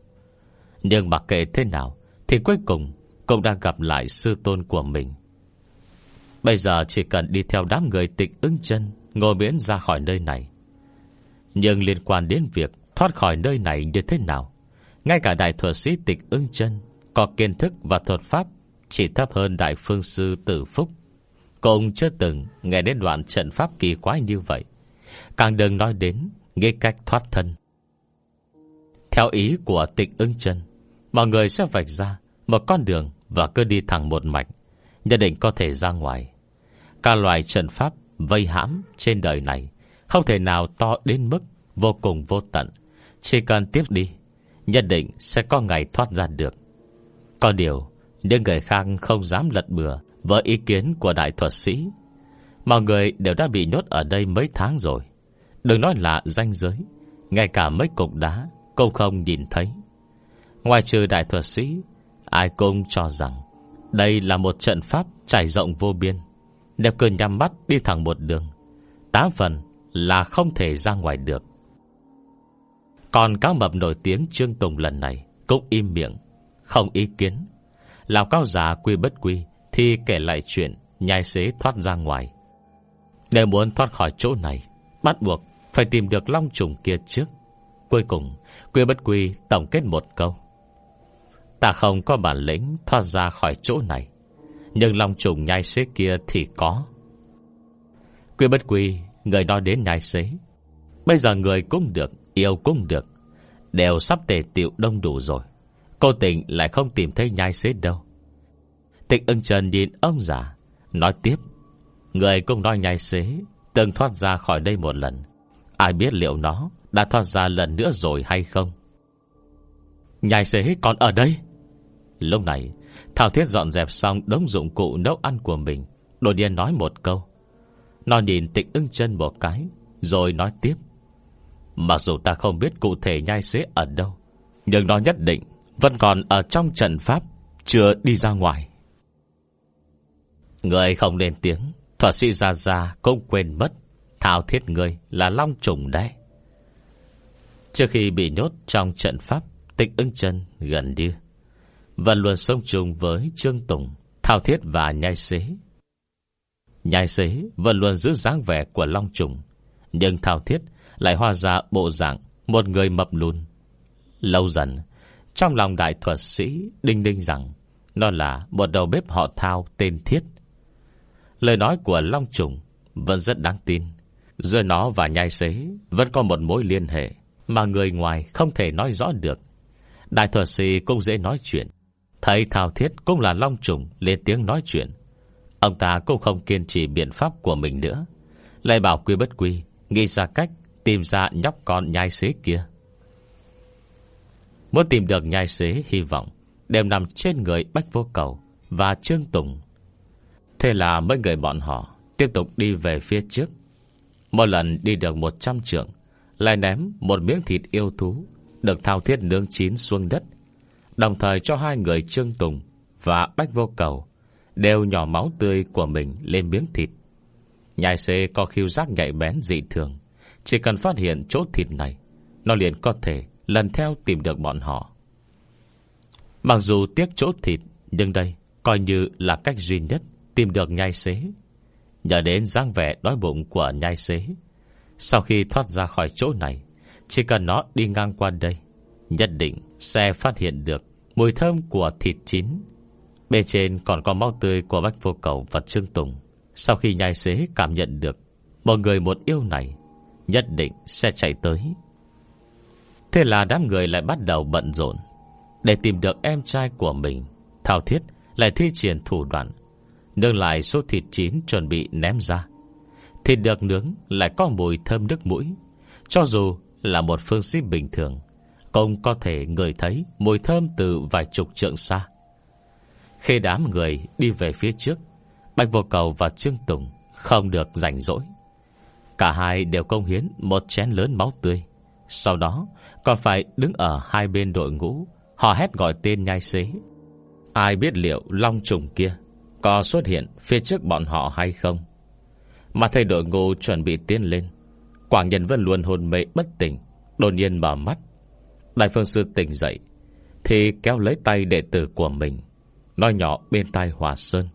Nhưng mặc kệ thế nào, Thì cuối cùng Cũng đang gặp lại sư tôn của mình. Bây giờ chỉ cần đi theo đám người tịch ứng chân Ngồi miễn ra khỏi nơi này. Nhưng liên quan đến việc Thoát khỏi nơi này như thế nào, Ngay cả đại thuật sĩ tịch ưng chân Có kiến thức và thuật pháp Chỉ thấp hơn đại phương sư tử phúc. Cũng chưa từng nghe đến đoạn trận pháp kỳ quái như vậy. Càng đừng nói đến Nghĩ cách thoát thân. Theo ý của tịnh ưng chân Mọi người sẽ vạch ra Một con đường và cứ đi thẳng một mạch, Nhất định có thể ra ngoài. Các loài trận pháp vây hãm trên đời này Không thể nào to đến mức vô cùng vô tận. Chỉ cần tiếp đi, Nhất định sẽ có ngày thoát ra được. Có điều, Những người khác không dám lật bừa Với ý kiến của đại thuật sĩ Mọi người đều đã bị nhốt ở đây mấy tháng rồi. Đừng nói là danh giới, Ngay cả mấy cục đá Cũng không nhìn thấy. Ngoài trừ đại thuật sĩ, Ai cũng cho rằng Đây là một trận pháp trải rộng vô biên. Nếu cười nhắm mắt đi thẳng một đường Tám phần là không thể ra ngoài được. Còn cáo mập nổi tiếng Trương Tùng lần này Cũng im miệng, Không ý kiến. Lào cao giả quy bất quy Thì kể lại chuyện nhai xế thoát ra ngoài. Nếu muốn thoát khỏi chỗ này, Bắt buộc phải tìm được long trùng kia trước. Cuối cùng, Quy bất quy tổng kết một câu. Ta không có bản lĩnh thoát ra khỏi chỗ này, Nhưng long trùng nhai xế kia thì có. Quy bất quy, Người nói đến nhai xế. Bây giờ người cũng được, Yêu cũng được, Đều sắp tề tiệu đông đủ rồi. Cô tình lại không tìm thấy nhai xế đâu. Tịch ưng trần nhìn ông già, Nói tiếp. Người cũng nói nhai xế, Từng thoát ra khỏi đây một lần. Ai biết liệu nó đã thoát ra lần nữa rồi hay không? Nhai xế còn ở đây. Lúc này, Thảo Thiết dọn dẹp xong đống dụng cụ nấu ăn của mình, Đột nhiên nói một câu. Nó nhìn tịnh ưng chân một cái, Rồi nói tiếp. Mặc dù ta không biết cụ thể nhai xế ở đâu, Nhưng nó nhất định Vẫn còn ở trong trận pháp, Chưa đi ra ngoài. Người không lên tiếng Thuật sĩ ra ra cũng quên mất. Thảo thiết người là long trùng đấy. Trước khi bị nhốt trong trận pháp Tịch ưng chân gần đi vân luôn sống chung với Trương Tùng, Thao thiết và nhai xế. Nhai xế vẫn luôn giữ dáng vẻ của long trùng, Nhưng thao thiết lại hoa ra bộ dạng Một người mập lùn. Lâu dần, Trong lòng đại thuật sĩ đinh đinh rằng Nó là một đầu bếp họ thao tên thiết. Lời nói của Long Trùng Vẫn rất đáng tin. Giữa nó và nhai xế Vẫn có một mối liên hệ Mà người ngoài không thể nói rõ được. Đại thuật sĩ cũng dễ nói chuyện. Thấy Thao Thiết cũng là Long Trùng, Lên tiếng nói chuyện. Ông ta cũng không kiên trì biện pháp của mình nữa. Lại bảo quy bất quy Nghĩ ra cách tìm ra nhóc con nhai xế kia. Muốn tìm được nhai xế, hy vọng Đều nằm trên người Bách Vô Cầu Và Trương Tùng. Thế là mấy người bọn họ Tiếp tục đi về phía trước. Một lần đi được 100 trượng, Lại ném một miếng thịt yêu thú, Được thao thiết nướng chín xuống đất. Đồng thời cho hai người Trương Tùng Và Bách Vô Cầu Đều nhỏ máu tươi của mình lên miếng thịt. Nhai xê có khiêu giác nhạy bén dị thường, Chỉ cần phát hiện chỗ thịt này, Nó liền có thể lần theo tìm được bọn họ. Mặc dù tiếc chỗ thịt, Nhưng đây coi như là cách duy nhất Tìm được nhai xế Nhờ đến dáng vẻ đói bụng của nhai xế. Sau khi thoát ra khỏi chỗ này, Chỉ cần nó đi ngang qua đây, Nhất định sẽ phát hiện được Mùi thơm của thịt chín. Bên trên còn có máu tươi của Bách Vô Cầu và Trương Tùng. Sau khi nhai xế cảm nhận được Một người một yêu này, Nhất định sẽ chạy tới. Thế là đám người lại bắt đầu bận rộn. Để tìm được em trai của mình Thao thiết lại thi triển thủ đoạn Nương lại số thịt chín chuẩn bị ném ra. Thịt được nướng lại có mùi thơm nước mũi. Cho dù là một phương sĩ bình thường, Cũng có thể ngửi thấy mùi thơm từ vài chục trượng xa. Khi đám người đi về phía trước, Bạch Vô Cầu và Trương Tùng Không được rảnh rỗi. Cả hai đều công hiến một chén lớn máu tươi. Sau đó, còn phải đứng ở hai bên đội ngũ. Họ hét gọi tên nhai xế. Ai biết liệu long trùng kia có xuất hiện phía trước bọn họ hay không? Mà thầy đội ngũ chuẩn bị tiến lên. Quảng nhân vẫn luôn hồn mê bất tỉnh, Đột nhiên mở mắt. Đại phương sư tỉnh dậy, Thì kéo lấy tay đệ tử của mình, Nói nhỏ bên tai Hòa Sơn.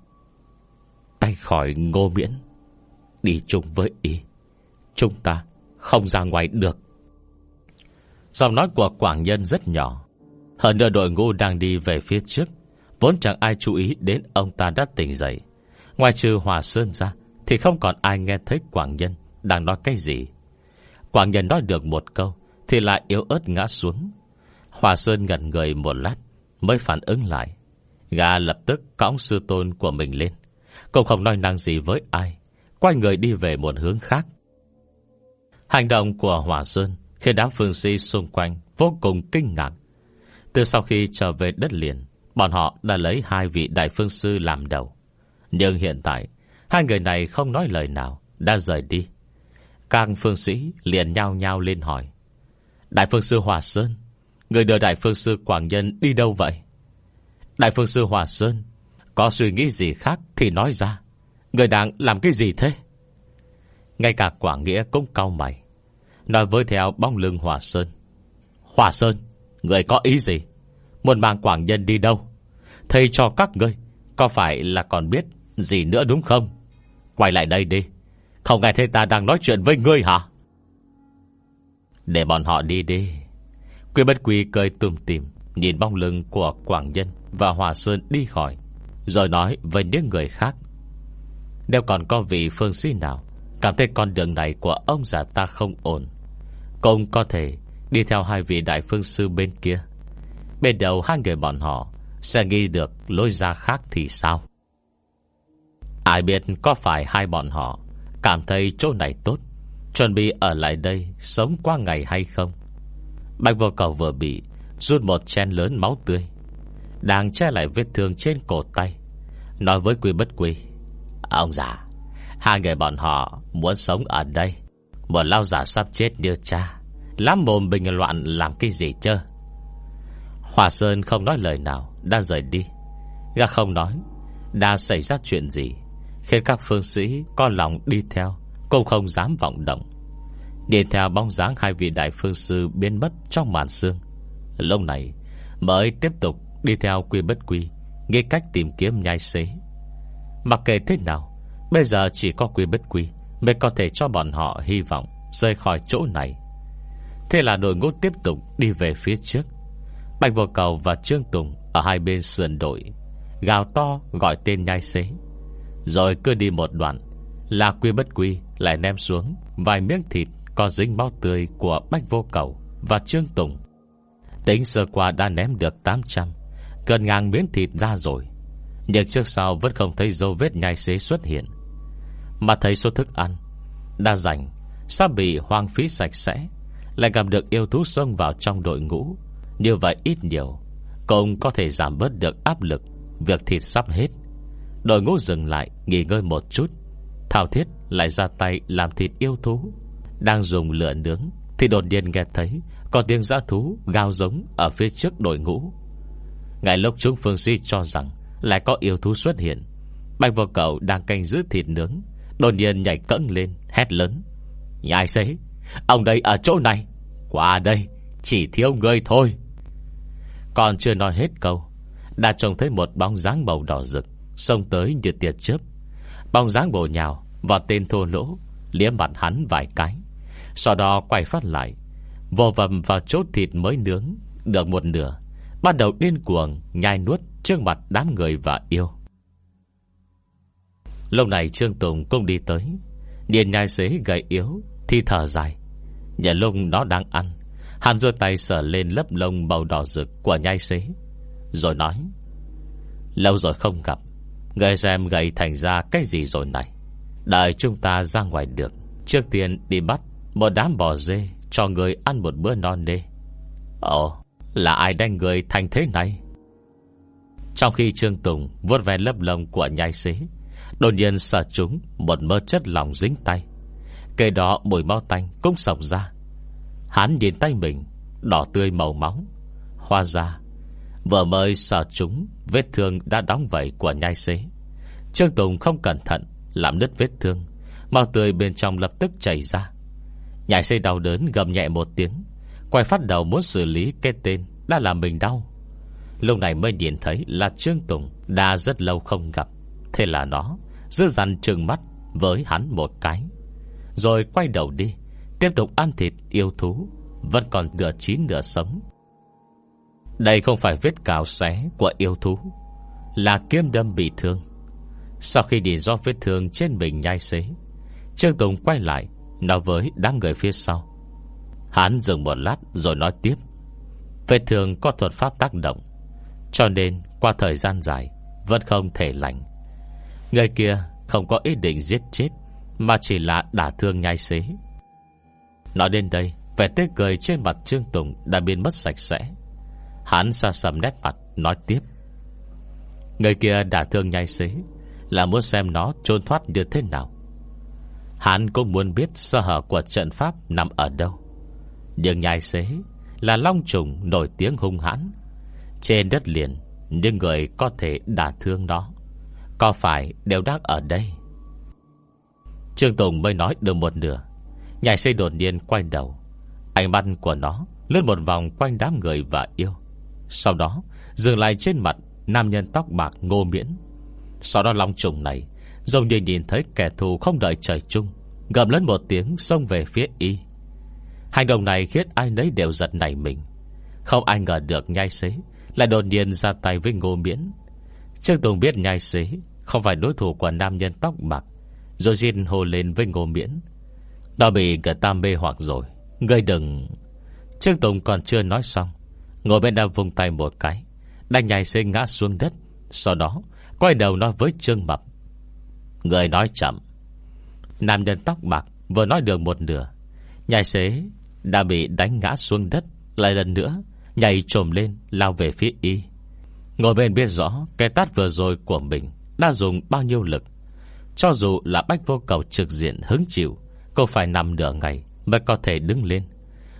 Tay khỏi ngô miễn, Đi chung với ý. Chúng ta không ra ngoài được. Giọng nói của Quảng Nhân rất nhỏ. Hơn nữa đội ngũ đang đi về phía trước. Vốn chẳng ai chú ý đến ông ta đã tỉnh dậy. Ngoài trừ Hòa Sơn ra, Thì không còn ai nghe thấy Quảng Nhân Đang nói cái gì. Quảng Nhân nói được một câu, Thì lại yếu ớt ngã xuống. Hòa Sơn ngẩn người một lát, Mới phản ứng lại. Gà lập tức cõng sư tôn của mình lên. Cậu không nói năng gì với ai, Quay người đi về một hướng khác. Hành động của Hòa Sơn Khiến đám phương sĩ xung quanh Vô cùng kinh ngạc. Từ sau khi trở về đất liền Bọn họ đã lấy hai vị đại phương sư làm đầu. Nhưng hiện tại, Hai người này không nói lời nào, Đã rời đi. Các phương sĩ liền nhao nhao lên hỏi. Đại phương sư Hòa Sơn, Người đưa đại phương sư Quảng Nhân đi đâu vậy? Đại phương sư Hòa Sơn, Có suy nghĩ gì khác thì nói ra. Người đang làm cái gì thế? Ngay cả Quảng Nghĩa cũng cau mày, Nói với theo bóng lưng Hòa Sơn. Hòa Sơn, Người có ý gì? Muốn mang Quảng Nhân đi đâu? Thầy cho các ngươi, Có phải là còn biết gì nữa đúng không? Quay lại đây đi. Không nghe thấy ta đang nói chuyện với ngươi hả? Để bọn họ đi đi. Quy bất quy cười tùm tìm, Nhìn bóng lưng của Quảng Nhân Và Hòa Sơn đi khỏi, Rồi nói với những người khác. Nếu còn có vị phương sĩ nào Cảm thấy con đường này của ông già ta không ổn, Cũng có thể Đi theo hai vị đại phương sư bên kia. Bên đầu hai người bọn họ sẽ nghi được lối ra khác thì sao? Ai biết có phải hai bọn họ Cảm thấy chỗ này tốt, Chuẩn bị ở lại đây Sống qua ngày hay không? Bạch vô cầu vừa bị Rút một chén lớn máu tươi, Đang che lại vết thương trên cổ tay, Nói với quy bất quy, Ông già, Hai người bọn họ muốn sống ở đây, Một lao giả sắp chết như cha, Lắm mồm bình loạn làm cái gì chứ Hòa Sơn không nói lời nào, Đã rời đi. Gã không nói, Đã xảy ra chuyện gì, Khiến các phương sĩ có lòng đi theo, Cũng không dám vọng động. Đi theo bóng dáng hai vị đại phương sư Biến mất trong màn sương. Lúc này, mới tiếp tục Đi theo quy bất quy, Nghĩ cách tìm kiếm nhai xế. Mặc kệ thế nào, Bây giờ chỉ có quy bất quy Mới có thể cho bọn họ hy vọng Rời khỏi chỗ này. Thế là đội ngũ tiếp tục đi về phía trước. Bạch vô cầu và Trương Tùng Ở hai bên sườn đội Gào to gọi tên nhai xế. Rồi cứ đi một đoạn Là quy bất quy lại ném xuống, Vài miếng thịt có dính máu tươi Của Bách vô cầu và Trương Tùng. Tính sơ qua đã ném được 800 Gần ngang miếng thịt ra rồi. Nhưng trước sau vẫn không thấy dấu vết nhai xế xuất hiện. Mà thấy số thức ăn Đã dành Sao bị hoang phí sạch sẽ, Lại gặp được yêu thú sông vào trong đội ngũ. Như vậy ít nhiều Cũng có thể giảm bớt được áp lực, Việc thịt sắp hết. Đội ngũ dừng lại, nghỉ ngơi một chút. Thảo thiết lại ra tay làm thịt yêu thú. Đang dùng lửa nướng Thì đột nhiên nghe thấy Có tiếng giã thú gào giống Ở phía trước đội ngũ. Ngày lúc chúng phương si cho rằng Lại có yêu thú xuất hiện, Bạch vô cậu đang canh giữ thịt nướng, Đột nhiên nhảy cẫng lên, Hét lớn. Nhai xế Ông đây ở chỗ này, Qua đây, Chỉ thiếu người thôi. Còn chưa nói hết câu, Đã trông thấy một bóng dáng màu đỏ rực, Xông tới như tiệt chớp. Bóng dáng bổ nhào Vào tên thô lỗ Liếm mặt hắn vài cái. Sau đó quay phát lại Vô vầm vào chốt thịt mới nướng, Được một nửa, Bắt đầu điên cuồng nhai nuốt Trước mặt đám người và yêu. Lúc này Trương Tùng cũng đi tới Điền nhai xế gầy yếu Thì thở dài. Nhà lông nó đang ăn hàn rôi tay sờ lên lớp lông màu đỏ rực Của nhai xế, Rồi nói, Lâu rồi không gặp, Người xem gầy thành ra cái gì rồi này? Đợi chúng ta ra ngoài được, Trước tiên đi bắt Một đám bò dê Cho người ăn một bữa non đê. Ồ, Là ai đánh người thành thế này? Trong khi Trương Tùng vuốt ve lớp lông của nhai xế, Đột nhiên sợ chúng Một mơ chất lỏng dính tay. Cây đó mùi mau tanh cũng sọc ra Hắn nhìn tay mình, Đỏ tươi màu máu Hoa ra Vừa mới sợ chúng, Vết thương đã đóng vẩy của nhai xế. Trương Tùng không cẩn thận, Làm nứt vết thương. Màu tươi bên trong lập tức chảy ra. Nhai xế đau đớn gầm nhẹ một tiếng, Quay phát đầu muốn xử lý cái tên Đã làm mình đau. Lúc này mới nhìn thấy là Trương Tùng Đã rất lâu không gặp. Thế là nó Giữ dằn trừng mắt với hắn một cái, Rồi quay đầu đi. Tiếp tục ăn thịt yêu thú, Vẫn còn nửa chín nửa sống. Đây không phải vết cào xé Của yêu thú, Là kiếm đâm bị thương. Sau khi đi do vết thương trên mình nhai xế, Trương Tùng quay lại Nói với đám người phía sau. Hắn dừng một lát rồi nói tiếp. Vết thương có thuật pháp tác động, Cho nên qua thời gian dài Vẫn không thể lành. Người kia không có ý định giết chết, Mà chỉ là đả thương nhai xế. Nói đến đây, Vẻ tê cười trên mặt Trương Tùng Đã biến mất sạch sẽ. Hắn xa xăm nét mặt, nói tiếp. Người kia đả thương nhai xế, Là muốn xem nó trốn thoát như thế nào. Hắn cũng muốn biết Sơ hở của trận pháp nằm ở đâu. Nhưng nhai xế Là long trùng nổi tiếng hung hãn. Trên đất liền, những người có thể đả thương nó, Có phải đều đang ở đây? Trương Tùng mới nói được một nửa. Nhảy xây đột nhiên quay đầu. Ánh mắt của nó lướt một vòng quanh đám người và yêu. Sau đó, dừng lại trên mặt Nam nhân tóc bạc ngô miễn. Sau đó long trùng này dông như nhìn thấy kẻ thù không đợi trời chung, Gầm lớn một tiếng xông về phía y. Hành động này khiến ai nấy đều giật nảy mình. Không ai ngờ được nhai xế Lại đột nhiên ra tay với ngô miễn. Trương Tùng biết nhai xế Không phải đối thủ của nam nhân tóc bạc, Rồi xin hồ lên với ngô miễn đã bị người ta mê hoặc rồi. Ngươi đừng. Trương Tùng còn chưa nói xong, Ngồi bên đang vùng tay một cái Đang nhảy xê ngã xuống đất. Sau đó, quay đầu nói với Trương Mập. Người nói chậm. Nam nhân tóc bạc vừa nói được một nửa, Nhảy xế đã bị đánh ngã xuống đất. Lại lần nữa, Nhảy trồm lên, lao về phía y. Ngồi bên biết rõ, Cái tát vừa rồi của mình Đã dùng bao nhiêu lực. Cho dù là bách vô cầu trực diện hứng chịu Cô phải nằm nửa ngày Mới có thể đứng lên.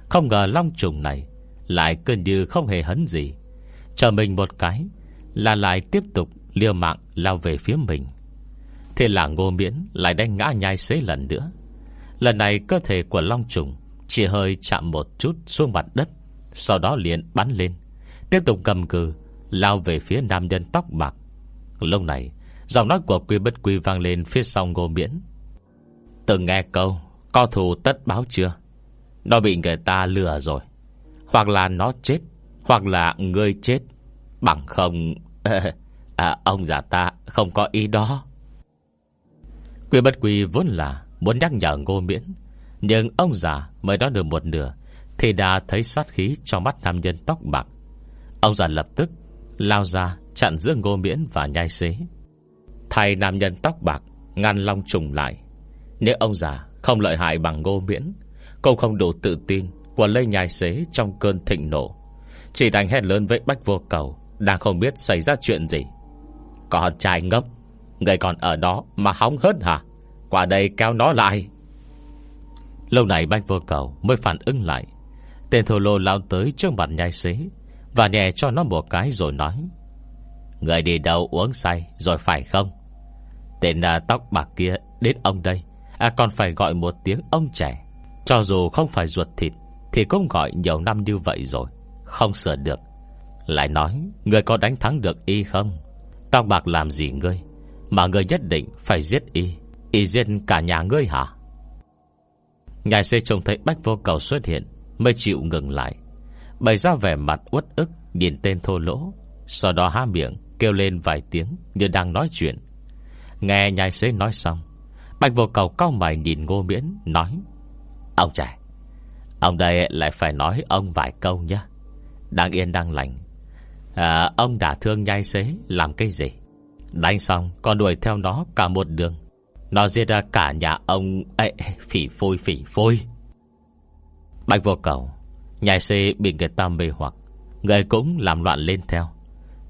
Không ngờ long trùng này Lại cơn như không hề hấn gì. Chờ mình một cái Là lại tiếp tục liều mạng lao về phía mình. Thế là ngô miễn Lại đánh ngã nhai xế lần nữa. Lần này cơ thể của long trùng Chỉ hơi chạm một chút xuống mặt đất, Sau đó liền bắn lên, Tiếp tục cầm cừ Lao về phía nam nhân tóc bạc. Lúc này, Giọng nói của quy bất quy vang lên phía sau ngô miễn. Từng nghe câu Co thù tất báo chưa? Nó bị người ta lừa rồi. Hoặc là nó chết Hoặc là ngươi chết. Bằng không [laughs] à, Ông già ta không có ý đó. Quy bất quy vốn là Muốn nhắc nhở ngô miễn Nhưng ông già mới đó được một nửa Thì đã thấy sát khí trong mắt nam nhân tóc bạc. Ông già lập tức Lao ra chặn giữa ngô miễn và nhai xế. Thầy nam nhân tóc bạc Ngăn long trùng lại. Nếu ông già không lợi hại bằng ngô miễn Cũng không đủ tự tin Của lây nhai xế trong cơn thịnh nộ. Chỉ đành hét lớn với bách vô cầu, Đang không biết xảy ra chuyện gì. Con trai ngốc, Người còn ở đó mà hóng hớt hả? Qua đây kéo nó lại. Lâu này bách vô cầu Mới phản ứng lại. Tên thô lô lao tới trước mặt nhai xế Và nhẹ cho nó một cái rồi nói, Người đi đâu uống say Rồi phải không? Tên à, tóc bạc kia đến ông đây à, Còn phải gọi một tiếng ông trẻ. Cho dù không phải ruột thịt Thì cũng gọi nhiều năm như vậy rồi. Không sửa được. Lại nói Người có đánh thắng được y không? Tóc bạc làm gì ngươi? Mà ngươi nhất định phải giết y. Y giết cả nhà ngươi hả? Ngài xê trông thấy bách vô cầu xuất hiện Mới chịu ngừng lại. Bày ra vẻ mặt uất ức Nhìn tên thô lỗ. Sau đó há miệng kêu lên vài tiếng Như đang nói chuyện. Nghe nhai xế nói xong Bạch vô cầu cao mày nhìn ngô miễn Nói Ông trẻ Ông đây lại phải nói ông vài câu nhé. Đang yên đang lành. À, Ông đã thương nhai xế Làm cái gì? Đánh xong còn đuổi theo nó cả một đường. Nó giết ra cả nhà ông Ê, Phỉ phôi phỉ phôi. Bạch vô cầu Nhai xế bị người ta mê hoặc Người cũng làm loạn lên theo.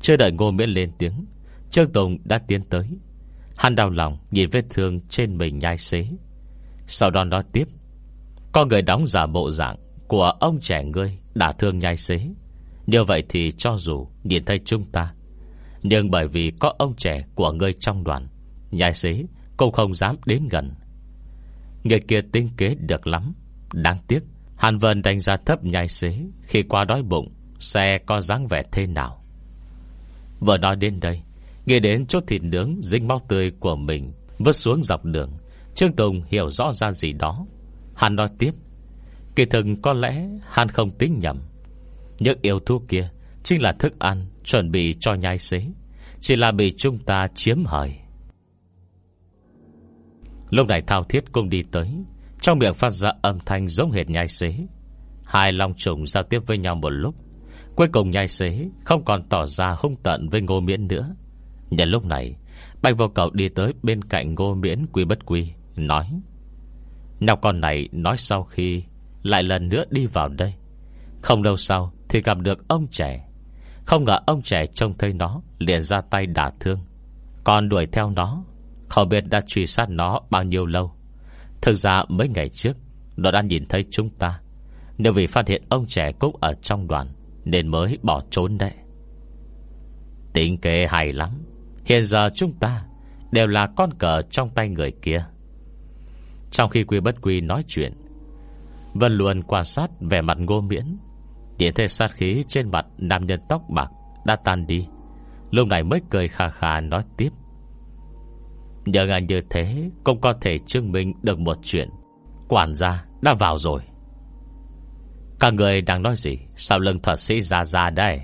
Chưa đợi ngô miễn lên tiếng Trương Tùng đã tiến tới. Hắn đau lòng nhìn vết thương trên mình nhai xế. Sau đó nói tiếp, Có người đóng giả bộ dạng Của ông trẻ ngươi đã thương nhai xế. Như vậy thì cho dù Nhìn thấy chúng ta, Nhưng bởi vì có ông trẻ của ngươi trong đoàn, Nhai xế cũng không dám đến gần. Người kia tinh kế được lắm. Đáng tiếc, Hàn Vân đánh giá thấp nhai xế Khi qua đói bụng Xe có dáng vẻ thế nào. Vừa nói đến đây Nghe đến chỗ thịt nướng, dính máu tươi của mình, Vứt xuống dọc đường. Trương Tùng hiểu rõ ra gì đó. Hắn nói tiếp, Kỳ thực có lẽ hắn không tính nhầm. Những yêu thú kia Chính là thức ăn chuẩn bị cho nhai xế, Chỉ là bị chúng ta chiếm hời. Lúc này thao thiết cũng đi tới, Trong miệng phát ra âm thanh giống hệt nhai xế. Hai long trùng giao tiếp với nhau một lúc, Cuối cùng nhai xế Không còn tỏ ra hung tận với ngô miễn nữa. Nhân lúc này, Bạch vô cầu đi tới bên cạnh ngô miễn quy bất quy, Nói, Nào con này nói sau khi Lại lần nữa đi vào đây. Không lâu sau thì gặp được ông trẻ. Không ngờ ông trẻ trông thấy nó, Liền ra tay đả thương. Còn đuổi theo nó, Không biết đã truy sát nó bao nhiêu lâu. Thực ra mấy ngày trước, Nó đã nhìn thấy chúng ta. Nếu vì phát hiện ông trẻ cũng ở trong đoàn, Nên mới bỏ trốn đấy. Tính kế hay lắm. Hiện giờ chúng ta Đều là con cờ trong tay người kia. Trong khi quy bất quy nói chuyện Vân luôn quan sát Vẻ mặt ngô miễn. Điện thấy sát khí trên mặt nam nhân tóc bạc Đã tan đi. Lúc này mới cười khà khà nói tiếp. Nhờ ngài như thế Cũng có thể chứng minh được một chuyện. Quản gia đã vào rồi. Cả người đang nói gì? Sao lưng thuật sĩ ra ra đây?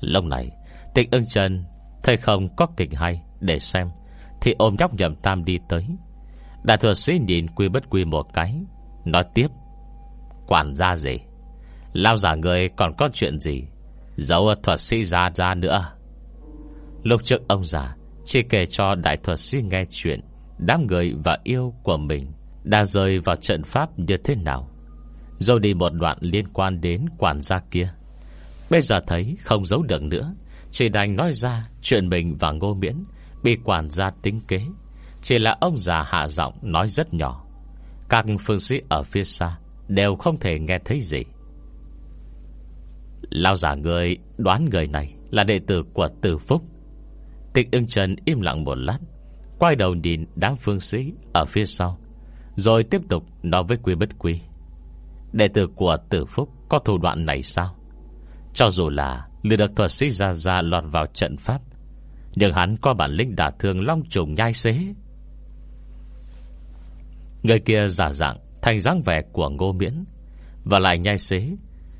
Lúc này, Tịch ưng chân Thầy không có kịch hay, để xem. Thì ôm nhóc nhầm tam đi tới. Đại thuật sĩ nhìn quy bất quy một cái, Nói tiếp. Quản gia gì? Lao giả người còn có chuyện gì? Giấu thuật sĩ ra ra nữa. Lúc trước ông già Chỉ kể cho đại thuật sĩ nghe chuyện Đám người và yêu của mình Đã rơi vào trận pháp như thế nào. Rồi đi một đoạn liên quan đến quản gia kia. Bây giờ thấy không giấu được nữa chỉ đành nói ra Chuyện mình và ngô miễn Bị quản gia tính kế. Chỉ là ông già hạ giọng nói rất nhỏ. Các phương sĩ ở phía xa Đều không thể nghe thấy gì. Lao giả người đoán người này Là đệ tử của Tử Phúc. Tịch ưng trần im lặng một lát, Quay đầu nhìn đám phương sĩ Ở phía sau, Rồi tiếp tục nói với quý bất quý Đệ tử của Tử Phúc Có thủ đoạn này sao? Cho dù là lừa được thuật sĩ ra ra lọt vào trận pháp. Nhưng hắn có bản lĩnh đả thương long trùng nhai xế. Người kia giả dạng Thành dáng vẻ của ngô miễn, Và lại nhai xế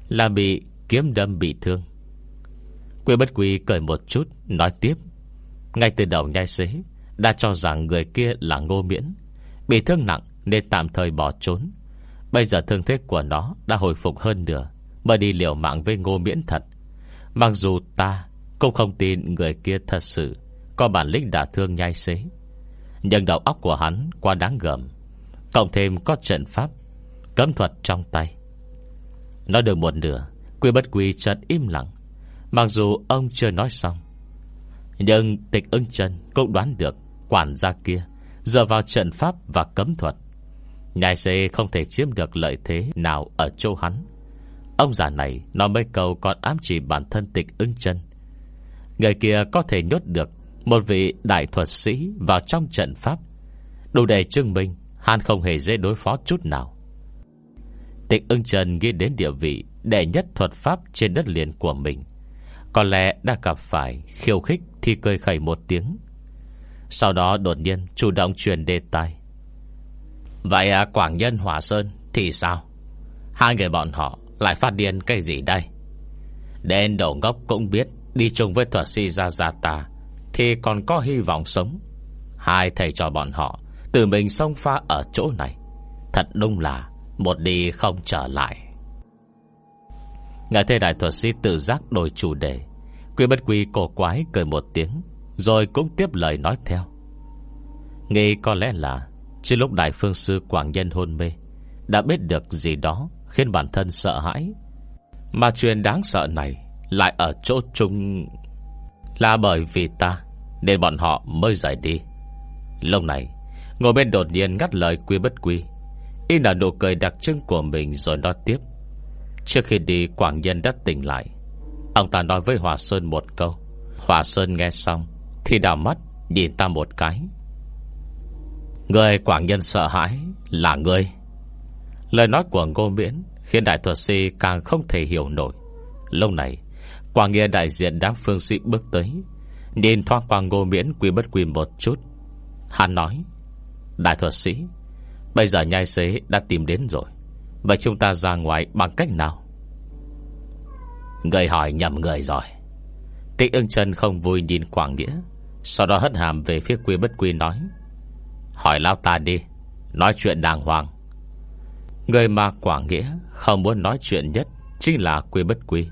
Là bị kiếm đâm bị thương. Quê bất quý cười một chút, Nói tiếp. Ngay từ đầu nhai xế Đã cho rằng người kia là ngô miễn, Bị thương nặng nên tạm thời bỏ trốn. Bây giờ thương thế của nó Đã hồi phục hơn nữa mà đi liều mạng với ngô miễn thật. Mặc dù ta cũng không tin Người kia thật sự Có bản lĩnh đả thương nhai xế, Nhưng đầu óc của hắn quá đáng gầm Cộng thêm có trận pháp, Cấm thuật trong tay. Nói được một nửa, Quy bất quy chợt im lặng. Mặc dù ông chưa nói xong, Nhưng tịch ưng chân Cũng đoán được quản gia kia Dựa vào trận pháp và cấm thuật. Nhai xế không thể chiếm được lợi thế Nào ở châu hắn. Ông già này nói mấy câu còn ám chỉ bản thân tịch ưng chân. Người kia có thể nhốt được Một vị đại thuật sĩ Vào trong trận pháp. Đủ để chứng minh Hắn không hề dễ đối phó chút nào. Tịch ưng trần ghi đến địa vị Đệ nhất thuật pháp trên đất liền của mình. Có lẽ đã gặp phải Khiêu khích thì cười khẩy một tiếng. Sau đó đột nhiên Chủ động truyền đề tài. Vậy à, Quảng Nhân Hòa Sơn Thì sao? Hai người bọn họ lại phát điên cái gì đây? Đến đầu ngốc cũng biết Đi chung với thuật sĩ Gia Gia ta, Thì còn có hy vọng sống. Hai thầy cho bọn họ Tự mình xông pha ở chỗ này. Thật đúng là Một đi không trở lại. Ngài thầy đại thuật sĩ tự giác đổi chủ đề, Quy bất quy cổ quái cười một tiếng, Rồi cũng tiếp lời nói theo. Nghĩ có lẽ là Trước lúc đại phương sư Quảng Nhân hôn mê, Đã biết được gì đó Khiến bản thân sợ hãi. Mà chuyện đáng sợ này Lại ở chỗ chung Là bởi vì ta, Nên bọn họ mới giải đi. Lúc này, Ngồi bên đột nhiên ngắt lời quy bất quy. Y là nụ cười đặc trưng của mình Rồi nói tiếp. Trước khi đi, Quảng Nhân đã tỉnh lại. Ông ta nói với Hòa Sơn một câu. Hòa Sơn nghe xong, Thì đào mắt, nhìn ta một cái. Người Quảng Nhân sợ hãi Là người. Lời nói của Ngô Miễn Khiến đại thuật sĩ càng không thể hiểu nổi. Lâu này, Quả Nghĩa đại diện đám phương sĩ bước tới, Nhìn thoáng qua Ngô Miễn quy bất quy một chút. Hắn nói, Đại thuật sĩ, Bây giờ nhai xế đã tìm đến rồi. Vậy chúng ta ra ngoài bằng cách nào? Người hỏi nhầm người rồi. Tịch ưng chân không vui nhìn Quảng Nghĩa, Sau đó hất hàm về phía quy bất quy nói, Hỏi lao ta đi, Nói chuyện đàng hoàng. Người mà quả Nghĩa Không muốn nói chuyện nhất Chính là quy bất quy.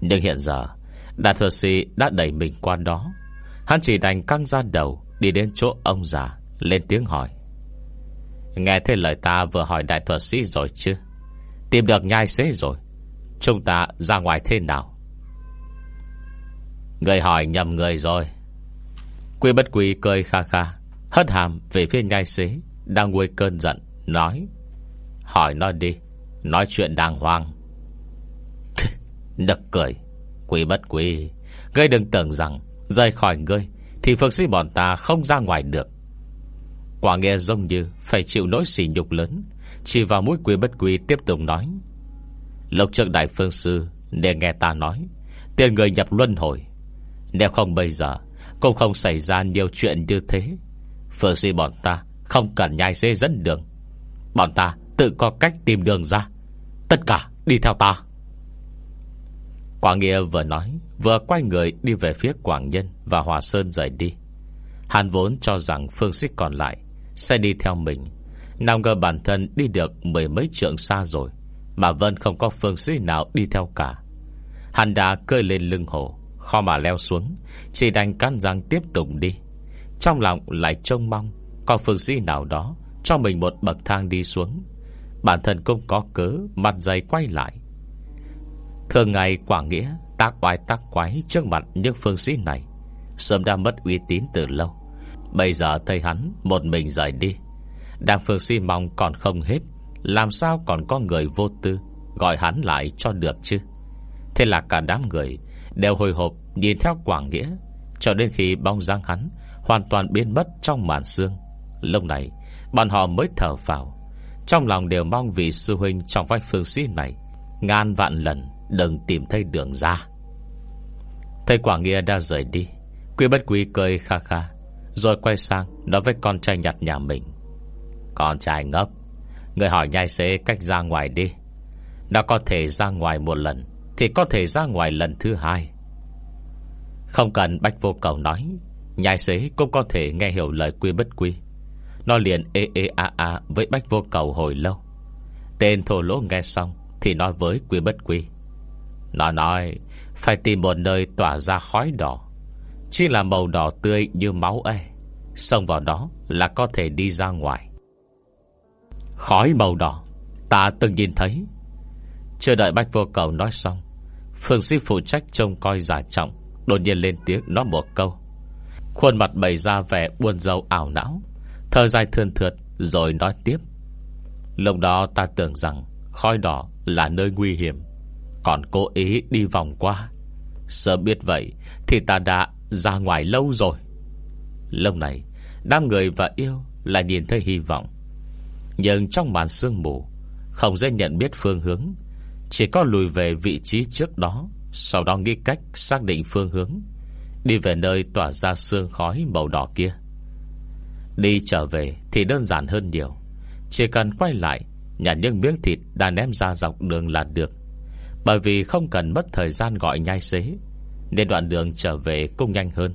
Nhưng hiện giờ Đại thừa sĩ đã đẩy mình qua đó. Hắn chỉ đành căng ra đầu, Đi đến chỗ ông già, Lên tiếng hỏi. Nghe thấy lời ta vừa hỏi đại thuật sĩ rồi chứ? Tìm được nhai xế rồi. Chúng ta ra ngoài thế nào? Người hỏi nhầm người rồi. Quy bất quy cười kha kha, Hất hàm về phía nhai xế, Đang nguôi cơn giận, Nói. Hỏi nó đi, Nói chuyện đàng hoàng. Đực cười. Quý bất quý, Ngươi đừng tưởng rằng Rời khỏi ngươi Thì phật sĩ bọn ta không ra ngoài được. Quả nghe giống như Phải chịu nỗi sỉ nhục lớn, Chỉ vào mũi quý bất quý tiếp tục nói. Lộc trước đại phương sư Để nghe ta nói, Tiền người nhập luân hồi. Nếu không bây giờ, Cũng không xảy ra nhiều chuyện như thế. Phương sĩ bọn ta Không cần nhai dê dẫn đường. Bọn ta tự có cách tìm đường ra. Tất cả đi theo ta. Quảng Nghĩa vừa nói, Vừa quay người đi về phía Quảng Nhân Và Hòa Sơn rời đi. Hàn vốn cho rằng phương xích còn lại Sẽ đi theo mình. Nào ngờ bản thân đi được mười mấy trượng xa rồi, Mà Vân không có phương sĩ nào đi theo cả. Hàn đã cơi lên lưng hồ Khó mà leo xuống, Chỉ đành cắn răng tiếp tục đi. Trong lòng lại trông mong Có phương sĩ nào đó Cho mình một bậc thang đi xuống Bản thân cũng có cớ, Mặt dày quay lại. Thường ngày Quảng Nghĩa, Tác oai tác quái trước mặt những phương sĩ này, Sớm đã mất uy tín từ lâu. Bây giờ thấy hắn Một mình rời đi Đàng Phương sĩ mong còn không hết, Làm sao còn có người vô tư Gọi hắn lại cho được chứ? Thế là cả đám người Đều hồi hộp nhìn theo Quảng Nghĩa, Cho đến khi bóng dáng hắn Hoàn toàn biến mất trong màn sương. Lúc này, bọn họ mới thở vào trong lòng đều mong vì sư huynh Trong vách phương sĩ này, Ngàn vạn lần đừng tìm thấy đường ra. Thầy Quảng Nghĩa đã rời đi Quy bất quý cười kha kha, Rồi quay sang nói với con trai nhặt nhà mình. Con trai ngốc, Người hỏi nhai xế cách ra ngoài đi. Đã có thể ra ngoài một lần, Thì có thể ra ngoài lần thứ hai. Không cần Bách Vô Cầu nói, Nhai xế cũng có thể nghe hiểu lời quy bất quy nó liền ê ê a a Với Bách Vô Cầu hồi lâu. Tên thổ lỗ nghe xong Thì nói với quy bất quy. Nó nói, Phải tìm một nơi tỏa ra khói đỏ. Chỉ là màu đỏ tươi như máu ấy. Xông vào đó là có thể đi ra ngoài. Khói màu đỏ, Ta từng nhìn thấy. Chưa đợi Bách Vô Cầu nói xong, Phương sĩ phụ trách trông coi giả trọng, Đột nhiên lên tiếng nói một câu. Khuôn mặt bày ra vẻ buồn rầu ảo não. Thở dài thườn thượt, Rồi nói tiếp. Lúc đó ta tưởng rằng Khói đỏ là nơi nguy hiểm, Còn cố ý đi vòng qua. Sợ biết vậy Thì ta đã ra ngoài lâu rồi. Lúc này, Đám người và yêu lại nhìn thấy hy vọng. Nhưng trong màn sương mù, Không dễ nhận biết phương hướng. Chỉ có lùi về vị trí trước đó, Sau đó nghĩ cách xác định phương hướng, Đi về nơi tỏa ra sương khói màu đỏ kia. Đi trở về Thì đơn giản hơn nhiều. Chỉ cần quay lại Nhặt những miếng thịt đã ném ra dọc đường là được. Bởi vì không cần mất thời gian gọi nhai xế, Nên đoạn đường trở về cũng nhanh hơn.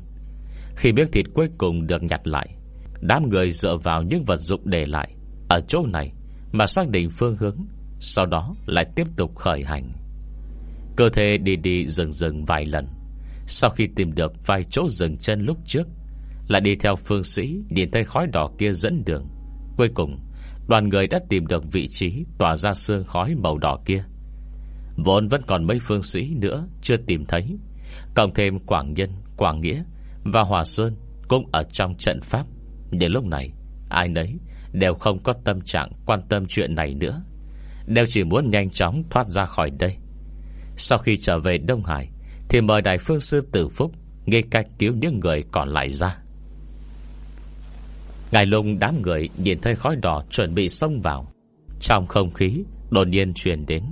Khi miếng thịt cuối cùng được nhặt lại, Đám người dựa vào những vật dụng để lại Ở chỗ này Mà xác định phương hướng, Sau đó lại tiếp tục khởi hành. Cơ thể đi đi dừng dừng vài lần. Sau khi tìm được vài chỗ dừng chân lúc trước lại đi theo phương sĩ Nhìn thấy khói đỏ kia dẫn đường. Cuối cùng Đoàn người đã tìm được vị trí Tỏa ra sương khói màu đỏ kia. Vốn vẫn còn mấy phương sĩ nữa Chưa tìm thấy. Cộng thêm Quảng Nhân, Quảng Nghĩa Và Hòa Sơn cũng ở trong trận pháp. Đến lúc này Ai nấy đều không có tâm trạng Quan tâm chuyện này nữa. Đều chỉ muốn nhanh chóng thoát ra khỏi đây. Sau khi trở về Đông Hải Thì mời Đại Phương Sư Tử Phúc Nghe cách cứu những người còn lại ra. Ngài lùng đám người Nhìn thấy khói đỏ chuẩn bị xông vào. Trong không khí, đột nhiên truyền đến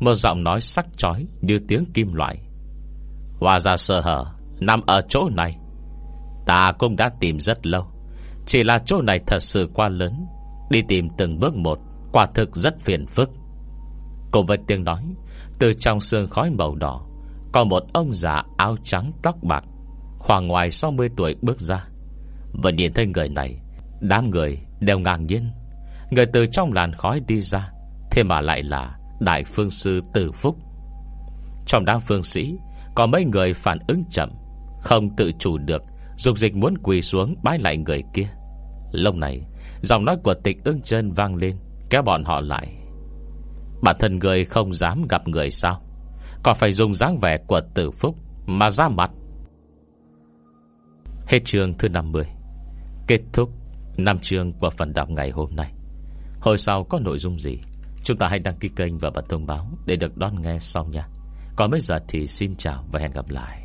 Một giọng nói sắc chói Như tiếng kim loại. Hòa ra sơ hở, Nằm ở chỗ này. Ta cũng đã tìm rất lâu, Chỉ là chỗ này thật sự quá lớn. Đi tìm từng bước một, Quả thực rất phiền phức. Cùng với tiếng nói, Từ trong sương khói màu đỏ, Có một ông già áo trắng tóc bạc, Khoảng ngoài 60 tuổi bước ra. Và nhìn thấy người này Đám người đều ngạc nhiên. Người từ trong làn khói đi ra, Thế mà lại là Đại Phương Sư Tử Phúc. Trong đám phương sĩ, Có mấy người phản ứng chậm, Không tự chủ được, Dục dịch muốn quỳ xuống bái lại người kia. Lâu này, Giọng nói của tịch ưng chân vang lên, Kéo bọn họ lại. Bản thân người không dám gặp người sao? Còn phải dùng dáng vẻ của tử phúc Mà ra mặt? Hết chương thứ 50 Kết thúc năm chương của phần đọc ngày hôm nay. Hồi sau có nội dung gì? Chúng ta hãy đăng ký kênh và bật thông báo Để được đón nghe sau nha. Còn bây giờ thì xin chào và hẹn gặp lại.